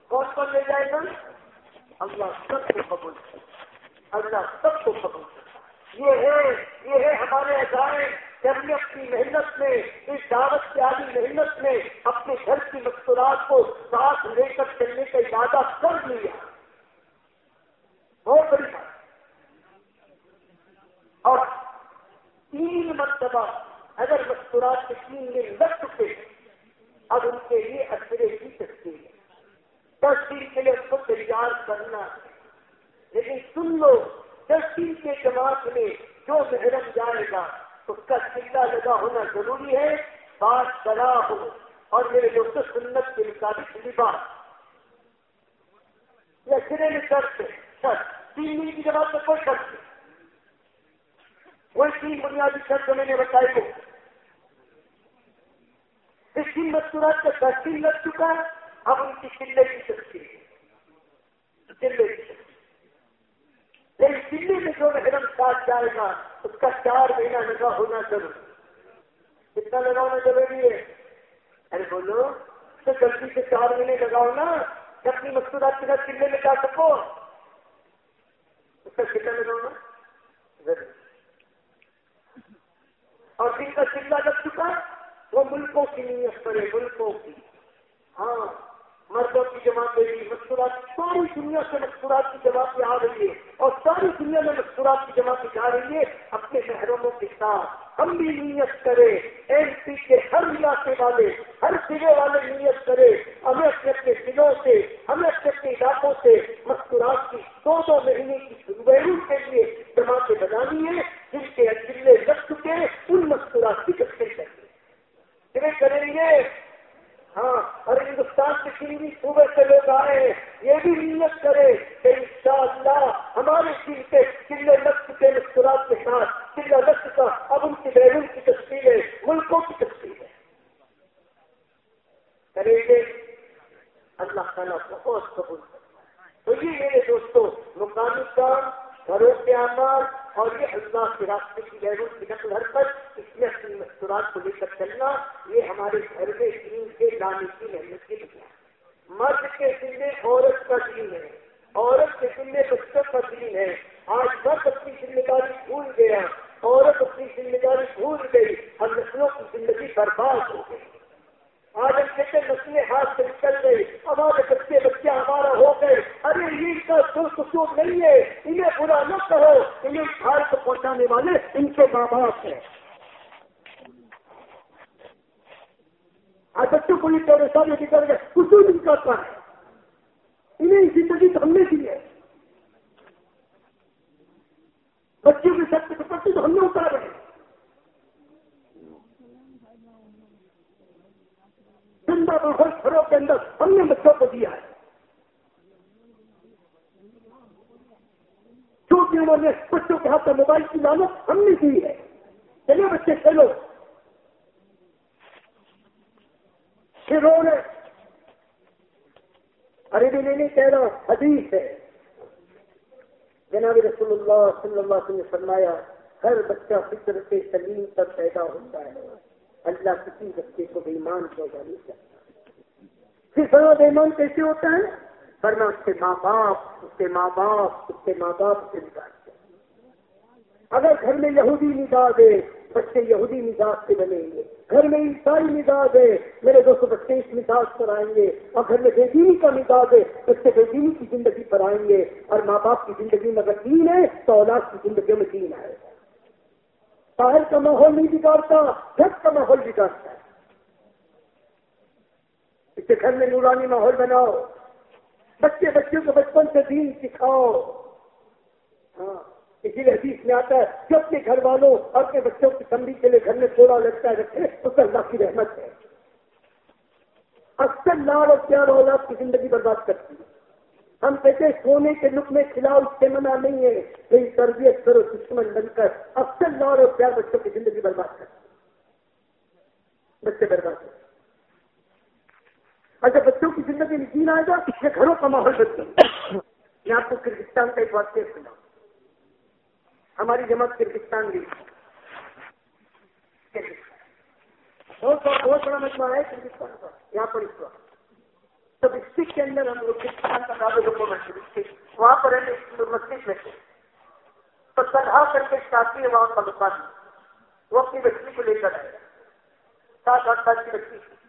Speaker 2: کون کون لے جائے گا؟ اللہ سب کو قبول اللہ سب کو قبول یہ ہے یہ ہے ہمارے ادارے کہ ہم نے اپنی محنت میں، اس دعوت کی آدھی محنت میں اپنے گھر کی مستورات کو ساتھ لے کر چلنے کا ارادہ کر لیا۔ بہت بڑی بات اور تین مرتبہ اگر مستورات کے تین دن لگ چکے اب ان کے لیے اچھے کی سکتی ہے۔ دس دن کے لیے اس کو تیار کرنا لیکن سن لو دس دن کے جماعت میں جو محرم جائے گا اس کا چلا لگا ہونا ضروری ہے؟ بات بڑا ہو۔ اور میرے دوست سنت کے مطابق لباس۔ یا سرے میں شرط شرط تین دن کی جماعت میں کوئی شرط نہیں وہی تین بنیادی شرط میں نے بتائی وہ اس تین مستورات کا دس دن لگ چکا ہے، اب ان کی چلے کی سکتی ہے چلے کی سکتی لیکن دلی میں جو محرم ساتھ جائے گا، اس کا چار مہینہ لگا ہونا ضروری۔ کتنا لگا ہونا ضروری ہے؟ ارے بولو تو جلدی سے چار مہینے لگاؤ نا اپنی مستورات کے ساتھ چلے میں جا سکو۔ اس کا کتنا لگاؤ نا ضروری اور جن کا چلا لگ چکا وہ ملکوں کی نیت کرے، ملکوں کی۔ ہاں۔ مردوں کی جماعت دے رہی مستورات ساری دنیا سے مستورات کی جماعت آ رہی ہے اور ساری دنیا میں مستورات کی جماعت جا رہی ہے اپنے محروموں کے ساتھ۔ ہم بھی نیت کرے ایم پی کے ہر علاقے والے، ہر ضلع والے نیت کرے ہمیں اپنے اپنے ضلعوں سے، ہمیں اپنے اپنے علاقوں سے مستورات کی دو دو مہینے کی سنویروں کے لیے جماعتیں بنانی ہے جن کے ضلع لگ چکے ان مستورات کی کریں گے ہاں اور ہندوستان کے کسی بھی صوبے سے لوگ آئے ہیں، یہ بھی نیت کرے کہ انشاءاللہ ہمارے دل کے چلے لفظ کے مسترات کے ساتھ، چلے لفظ کا اب ان کی بیرون کی تصویر ہے، ملکوں کی تصویر ہے۔ کریں گے؟ اللہ تعالیٰ بہت قبول کرتا تو یہ میرے دوستوں مقامی کام گھروں کے اور یہ اللہ کے راستے کی غیروں کی نقل حرکت اس میں اپنی مستورات کو لے کر چلنا، یہ ہمارے گھر میں دین کے لانے کی محنت کی ہے۔
Speaker 1: مرد کے دل میں عورت کا دین ہے۔ عورت کے دل میں بچوں کا دین ہے۔ آج مرد اپنی ذمہ داری بھول گیا، عورت اپنی ذمہ داری بھول گئی اور نسلوں کی زندگی برباد ہو گئی۔ آج ہم کہتے ہاتھ سے نکل گئی ہمارے بچے بچے ہمارا ہو گئے۔ ارے، یہ کا سوچ نہیں ہے۔ انہیں برا نہ کہو۔ انہیں گھر کو پہنچانے والے ان کے ماں باپ ہیں۔ آج بچوں کو یہ تیرے سامنے نکل گئے۔ کچھ نہیں کرتا ہے انہیں زندگی تو ہم نے دی ہے۔ بچوں کے سب سے پٹی تو ہم نے اتارے زندہ ماحول گھروں کے اندر ہم نے بچوں کو دیا ہے۔ چھوٹی عمر میں بچوں کے ہاتھ میں موبائل کی لالت ہم نے دی ہے۔ چلے بچے، کھیلو۔ رہے ارے بھی نہیں کہہ رہا، حدیث ہے۔ جناب رسول اللہ صلی اللہ علیہ وسلم نے فرمایا، ہر بچہ فکر سلیم پر پیدا ہوتا ہے۔ اللہ کسی بچے کو بےمان پیدا نہیں کرتا پھر بڑا بےمان کیسے ہوتا ہے؟ ورنہ اس کے ماں باپ، اس کے ماں باپ، اس کے ماں باپ سے نکالتے اگر گھر میں یہودی نگاہ دے، بچے یہودی مزاج سے بنیں گے۔ گھر میں عیسائی مزاج ہے میرے دوستوں بچے اس مزاج پر آئیں گے۔ اور گھر میں بے دینی کا مزاج ہے بچے بے دینی کی زندگی پر آئیں گے۔ اور ماں باپ کی زندگی میں اگر دین ہے، تو اولاد کی زندگی میں دین آئے گا باہر کا ماحول نہیں بگاڑتا، گھر کا ماحول بگاڑتا ہے۔ اسے گھر میں نورانی ماحول بناؤ۔ بچے بچوں کو بچپن سے دین سکھاؤ۔ ہاں اسی لیے حدیث میں آتا ہے کہ اپنے گھر والوں اور اپنے بچوں کی کمری کے لیے گھر میں تھوڑا لگتا ہے، رکھے، اس اللہ کی رحمت ہے۔ اکثر لال اور پیار اولاد کی زندگی برباد کرتی ہے۔ ہم کہتے سونے کے لک میں کھلاؤ، اس سے منع نہیں ہے۔ کہیں تربیت کرو، دشمن بن کر اکثر لال اور پیار بچوں کی زندگی برباد کرتی بچے برباد کرتے اگر بچوں کی زندگی میں جینا آئے گا یہ گھروں کا ماحول بچوں میں آپ کو کرگستان کا ایک واقعہ سنا ہماری جماعت کرگستان بھی بہت بہت بڑا مجموعہ ہے کرگستان کا۔ یہاں پر اس وقت۔ تو ڈسٹرکٹ کے اندر ہم لوگ کرگستان کا کافی ڈاکومنٹ وہاں پر مسجد میں تھے۔ تو تنہا کر کے ساتھی ہے وہاں کا دکان وہ اپنی بچی کو لے کر آئے سات آٹھ سال کی بچی تھی۔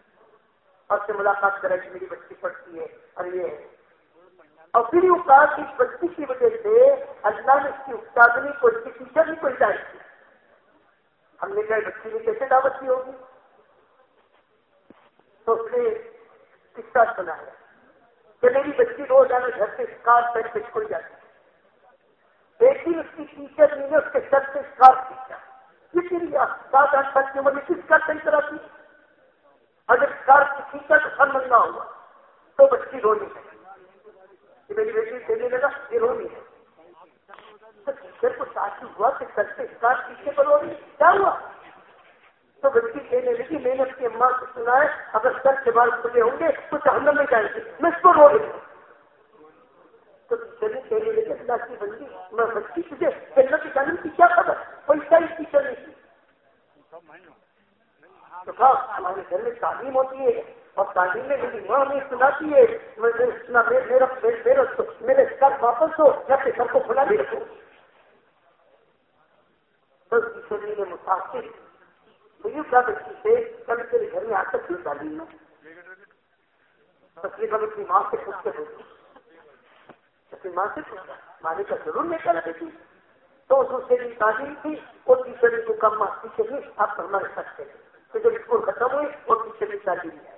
Speaker 1: اور سے ملاقات کرے کہ میری بچی پڑھتی ہے، اور یہ ہے۔ اور پھر وہ کہا کہ اس بچی کی وجہ سے اللہ نے اس کی استادنی کو، اس کی ٹیچر بھی کوئی ہدایت کی ہم نے کہا، بچی نے کیسے دعوت کی ہوگی؟ تو اس نے قصہ سنا ہے کہ میری بچی روزانہ گھر سے اسکار پہن کے اسکول جاتی ایک ہی اس کی ٹیچر نے اس کے سر سے اسکار کھینچا کسی لیے سات آٹھ سال کی عمر میں کس کا صحیح طرح کی؟ اگر اسکار کی کھینچا تو سر منگا ہوا تو بچی رونی ہے۔ کہ میری بیٹی دینے لگا، یہ رونی ہے۔ ٹیچر کو شادی ہوا کہ سر سے اسکار پیچھے پر رونی کیا ہوا؟ تو بچی کہنے لگی، میں نے اپنی اماں کو سنا ہے، اگر سر کے بال کھلے ہوں گے تو جہنم میں جائیں گے۔ میں اس کو رو رہی تو ٹیچر کہنے لگی اللہ کی بندی، میں بچی تجھے جنت کی جانب کی کیا خبر؟ کوئی صحیح ٹیچر نہیں۔ تھی تو ہمارے گھر میں تعلیم ہوتی ہے اور تعلیم میں میری ماں ہمیں سناتی ہے۔ میرے سر واپس ہو، یا پھر سر کو کھلا بھی رکھو۔ تو کسی نے متاثر۔ تو کیا بچی سے کل تیرے گھر میں آ سکتی ہوں تعلیم میں تقریباً اپنی ماں سے پوچھتے ہوتی اپنی ماں سے پوچھتا ماں نے کا ضرور لے کر رکھی تو اس سے بھی تعلیم تھی وہ ٹیچر کو کم ماں ٹیچر آپ ہمارے سکتے تھے تو جب اسکول ختم ہوئی وہ ٹیچر کی تعلیم ہے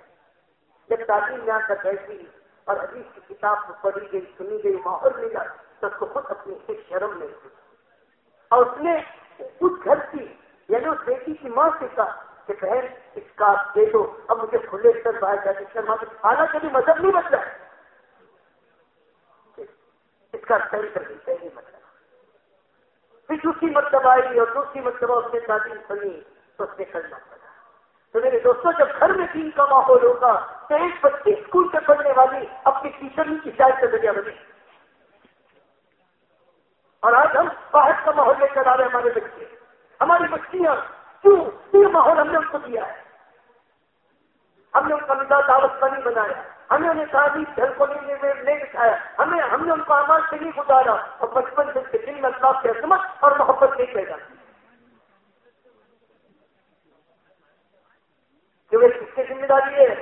Speaker 1: جب تعلیم یہاں تک بیٹھی اور حدیث کی کتاب پڑھی گئی، سنی گئی ماحول ملا تو اس کو خود اپنی سے شرم نہیں ہوئی اور اس نے اس گھر کی یعنی اس بیٹی کی ماں سے کہا کہ بہن، اس کا دے دو، اب مجھے کھلے سر باہر جاتے سر ماں حالانکہ بھی مذہب نہیں بدلا اس کا صحیح کر صحیح مطلب پھر دوسری مرتبہ آئی اور دوسری مرتبہ اس نے تعلیم سنی تو اس نے کرنا پڑا تو میرے دوستوں، جب گھر میں دین کا ماحول ہوگا تو ایک بچی اسکول سے پڑھنے والی اپنی ٹیچر کی شاید کا ذریعہ بنے اور آج ہم باہر کا ماحول لے کر آ رہے ہیں ہمارے بچے۔ ہماری بچیاں، کیوں؟ یہ ماحول ہم نے ان کو دیا ہے۔ ہم نے ان کا مزاج دعوت کا نہیں بنایا۔ ہمیں انہیں تعریف گھر کو نہیں دکھایا۔ ہمیں، ہم نے ان کو آواز سے نہیں گزارا اور بچپن سے دل میں اللہ کی عظمت اور محبت نہیں پیدا کہ وہ کس کی ذمہ داری ہے؟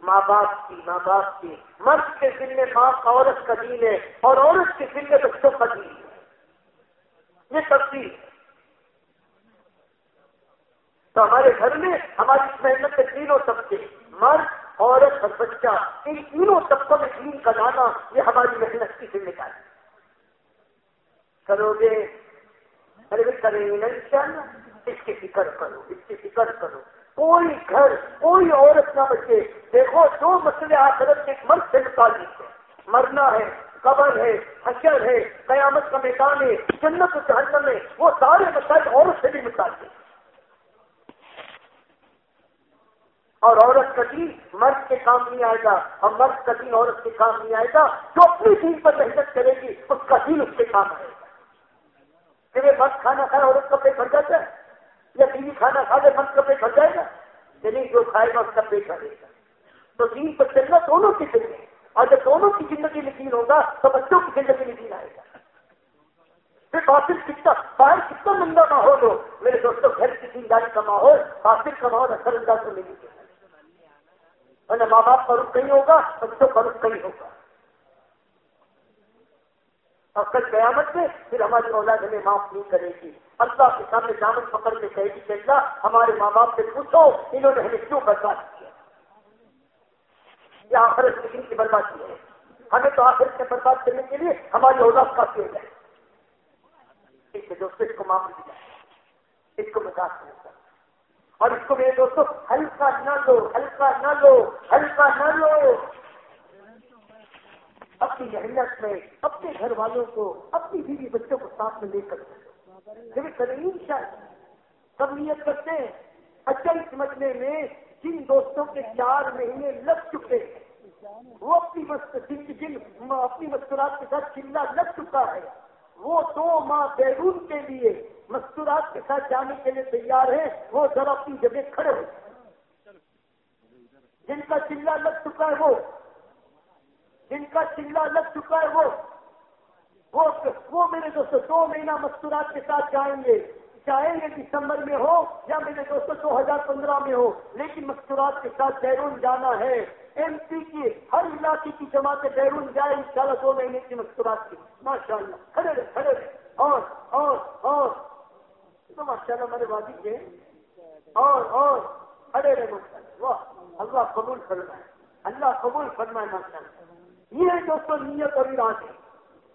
Speaker 1: ماں باپ کی، ماں باپ کی۔ مرد کے دل میں ماں عورت کا دین ہے اور عورت کے دل میں بچوں کا دین ہے یہ تفصیل تو ہمارے گھر میں ہماری محنت کے تینوں طبقے، مرد، عورت اور بچہ، ان تینوں طبقوں میں دین کا لانا یہ ہماری محنت کی ذمہ داری۔ کرو گے؟ ارے کریں گے اس کی فکر کرو، اس کی فکر کرو۔ کوئی گھر، کوئی عورت نہ بچے۔ دیکھو جو مسئلے آخرت کے مرد سے متعلق ہے مرنا ہے، قبر ہے، حشر ہے، قیامت کا میدان ہے، جنت و جہنم ہے، وہ سارے مسائل عورت سے بھی متعلق ہیں۔ اور عورت کا دین مرد کے کام نہیں آئے گا۔ اور مرد کا دین عورت کے کام نہیں آئے گا۔ جو اپنی دین پر محنت کرے گی، اس کا دین اس کے کام آئے گا۔ کہ وہ مرد کھانا کھائے، عورت کا پیٹ بھر جاتا ہے۔ یا بیوی کھانا کھا دے مرد کا پیٹ بھر جائے گا۔ یعنی جو کھائے گا، اس کا پیٹ بھرے گا۔ تو دین پر چلنا دونوں کی زندگی اور جب دونوں کی زندگی میں دین ہوگا، تو بچوں کی زندگی میں دین آئے گا۔ پھر باطل کتنا، باہر کتنا مندہ ماحول ہو۔ میرے دوستوں گھر کی دینداری کا ماحول، باطل کا ماحول اثر انداز ہونے کی ورنہ ماں باپ کا رخ کہیں ہوگا، بچوں کا رخ کہیں ہوگا۔ اور کل قیامت میں پھر ہماری اولاد ہمیں معاف نہیں کرے گی۔ اللہ کے سامنے دامن پکڑ کے کہے گی کہ اللہ، ہمارے ماں باپ سے پوچھو، انہوں نے ہمیں کیوں برباد کیا؟ یہ آخر کسی کی بربادی ہے۔ ہمیں تو آخر سے برباد کرنے کے لیے ہماری اولاد کافی ہو جائے اس دوست اس کو معاف دیا۔ اس کو مزاق کرتا اور اس کو میرے دوستوں ہلکا نہ لو، ہلکا نہ لو، ہلکا نہ لو۔ اپنی محنت میں، اپنے گھر والوں کو، اپنی بیوی بچوں کو ساتھ میں لے کر کریں شاید سب نیت کرتے ہیں اچھا اچل سمجھنے میں جن دوستوں کے چار مہینے لگ چکے وہ اپنی جن جن اپنی مستورات کے ساتھ چلا لگ چکا ہے۔ وہ دو ماہ بیرون کے لیے مستورات کے ساتھ جانے کے لیے تیار ہیں، وہ ذرا اپنی جگہ کھڑے ہو۔ جن کا چلا لگ چکا ہے وہ جن کا چلا لگ چکا ہے وہ وہ میرے دوستوں دو مہینہ مستورات کے ساتھ جائیں گے۔ چاہیں گے دسمبر میں ہو یا میرے دوستوں دو ہزار پندرہ میں ہو، لیکن مستورات کے ساتھ بیرون جانا ہے۔ ایم پی کی ہر علاقے کی جماعت بیرون جائے ان شاء اللہ دو مہینے کی مستورات کی۔ ماشاء اللہ کھڑے رہے کھڑے رہے اور اور اور۔ تو ماشاء اللہ ہمارے وادی کے جی۔ اور اور۔ کھڑے رہے ماشاء اللہ واہ، اللہ قبول فرمائے۔ اللہ قبول فرمائے ماشاء اللہ یہ دوستوں نیت اور ارادے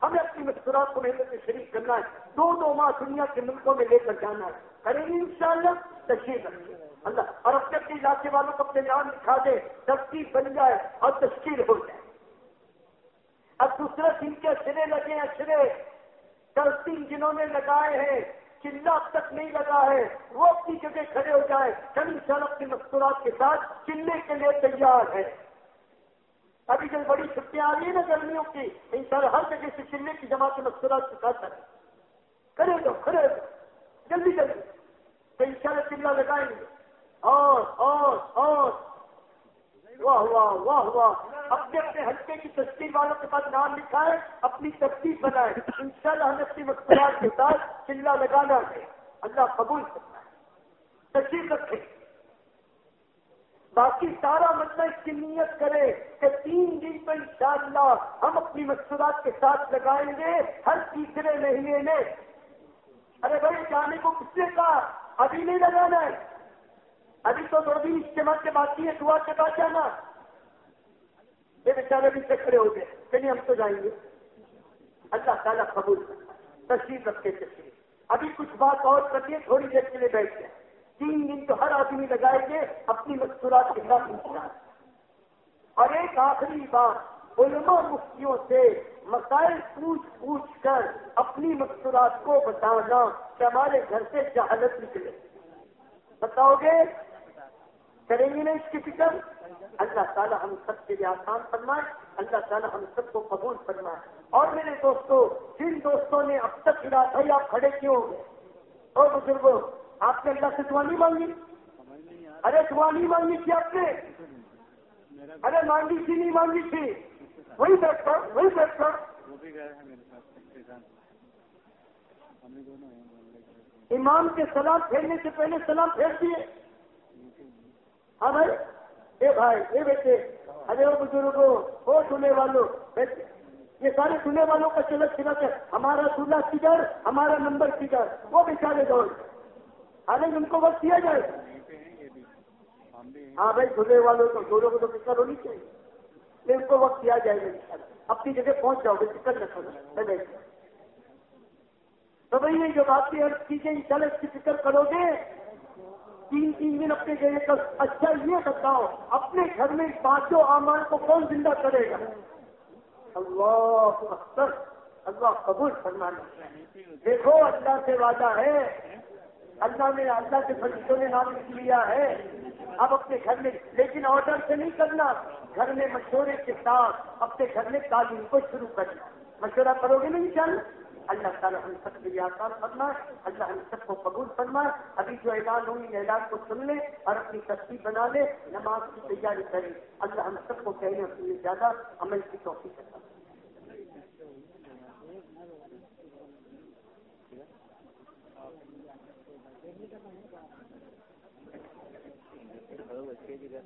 Speaker 1: ہمیں اپنی مستورات کو محنت سے شریک کرنا ہے، دو دو ماہ دنیا کے ملکوں میں لے کر جانا ہے۔ کریں گے ان شاء اللہ تشریف رکھیے اللہ، اور اپنے اپنے علاقے والوں کو اپنے نام لکھا دے تفصیل بن جائے اور تشکیل ہو جائے۔ اب دوسرے دن کے سرے لگے ہیں، سرے۔ ترسیم جنہوں نے لگائے ہیں چلا اب تک نہیں لگا ہے۔ وہ اپنی جگہ کھڑے ہو جائے۔ چند سال اپنی مستورات کے ساتھ چلنے کے لیے تیار ہے ابھی جب بڑی چھٹیاں آ رہی ہیں نا گرمیوں کی ان شاء اللہ ہر جگہ سے چلنے کی جماعت مستورات کے ساتھ کرے دو کھڑے دو جلدی جلدی تو ان شاء اللہ چلا لگائیں گے۔ اور اور اور۔ واہ واہ واہ واہ۔ اپنے اپنے ہلکے کی تصویر والوں کے پاس نام لکھا ہے اپنی تصویر بنائے ان شاء اللہ ہمیں اپنی مختلف کے ساتھ چلا لگانا ہے۔ اللہ قبول کرنا ہے تصویر رکھے باقی سارا مطلب اس کی نیت کرے کہ تین دن پہ انشاءاللہ ہم اپنی مقصورات کے ساتھ لگائیں گے، ہر تیسرے مہینے میں۔ ارے بھائی، جانے کو کس نے کہا؟ ابھی نہیں لگانا ہے۔ ابھی تو دو دن اجتماع کے بعد ہے دعا کے بعد جانا۔ یہ بیچارے بھی سے کھڑے ہو گئے۔ چلیے، ہم تو جائیں گے۔ اللہ تعالیٰ قبول تشریف رکھتے تشریف۔ ابھی کچھ بات اور کریے تھوڑی دیر کے لیے بیٹھ گئے تین دن تو ہر آدمی لگائے گے، اپنی مستورات کے خلاف انتظار اور ایک آخری بات، علماء مفتیوں سے مسائل پوچھ پوچھ کر اپنی مستورات کو بتانا کہ ہمارے گھر سے جہالت نکلے۔ بتاؤ گے؟ کریں گے نا اس کی فکر؟ اللہ تعالیٰ ہم سب کے لیے آسان فرمائے، اللہ تعالیٰ ہم سب کو قبول فرمائے۔ اور میرے دوستوں جن دوستوں نے اب تک ہرا تھا آپ کھڑے کیوں گے؟ اور بزرگوں آپ نے اللہ سے دعا نہیں مانگی؟ ارے دعا نہیں مانگی تھی آپ نے؟ ارے مانگی تھی نہیں مانگی تھی؟ وہی بیٹھ کر، وہی بیٹھ کر۔ امام کے سلام پھیرنے سے پہلے سلام پھیر دیے۔ ہاں بھائی؟ اے بھائی، اے بیٹے، ارے وہ بزرگوں وہ سنے والوں یہ سارے سنے والوں کا چلت چلت ہے۔ ہمارا سولہ کدھر ہمارا نمبر کدھر وہ بیچارے دوڑ۔ ارے ان کو وقت دیا جائے؟ ہاں بھائی، سنے والوں کو دونوں کو تو فکر ہونی چاہیے۔ ان کو وقت دیا جائے گا؟ اپنی جگہ پہنچ جاؤ گے فکر نہ کرو تو بھائی، یہ جو بات کی چیزیں چلے اس کی فکر کرو گے۔ تین تین دن اپنے گئے کر اچھا یہ بتاؤ، اپنے گھر میں پانچوں آمان کو کون زندہ کرے گا؟ اللہ اختر اللہ قبول فرمانا دیکھو، اللہ سے وعدہ ہے۔ اللہ نے اللہ کے فرشتوں نے نام لکھ لیا ہے۔ اب اپنے گھر میں، لیکن آرڈر سے نہیں کرنا۔ گھر میں مشورے کے ساتھ اپنے گھر میں تعلیم کو شروع کرنا۔ مشورہ کرو گے نہیں چل اللہ تعالیٰ ہم سب کے لیے آسان فرما اللہ ہم سب کو قبول فرما ابھی جو اعلان ہوئی اعلان کو سن لے اور اپنی تصویر بنا لے۔ نماز کی تیاری کرے۔ اللہ ہم سب کو کہنے کے لیے زیادہ عمل کی توفیق ہاں ریگلر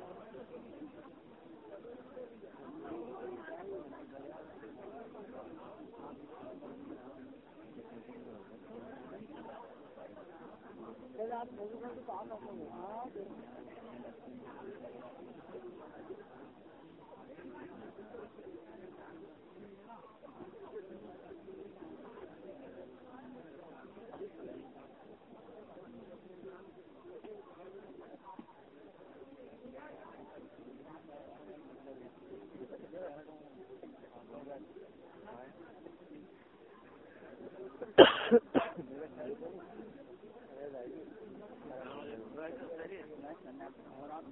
Speaker 1: آپ آواز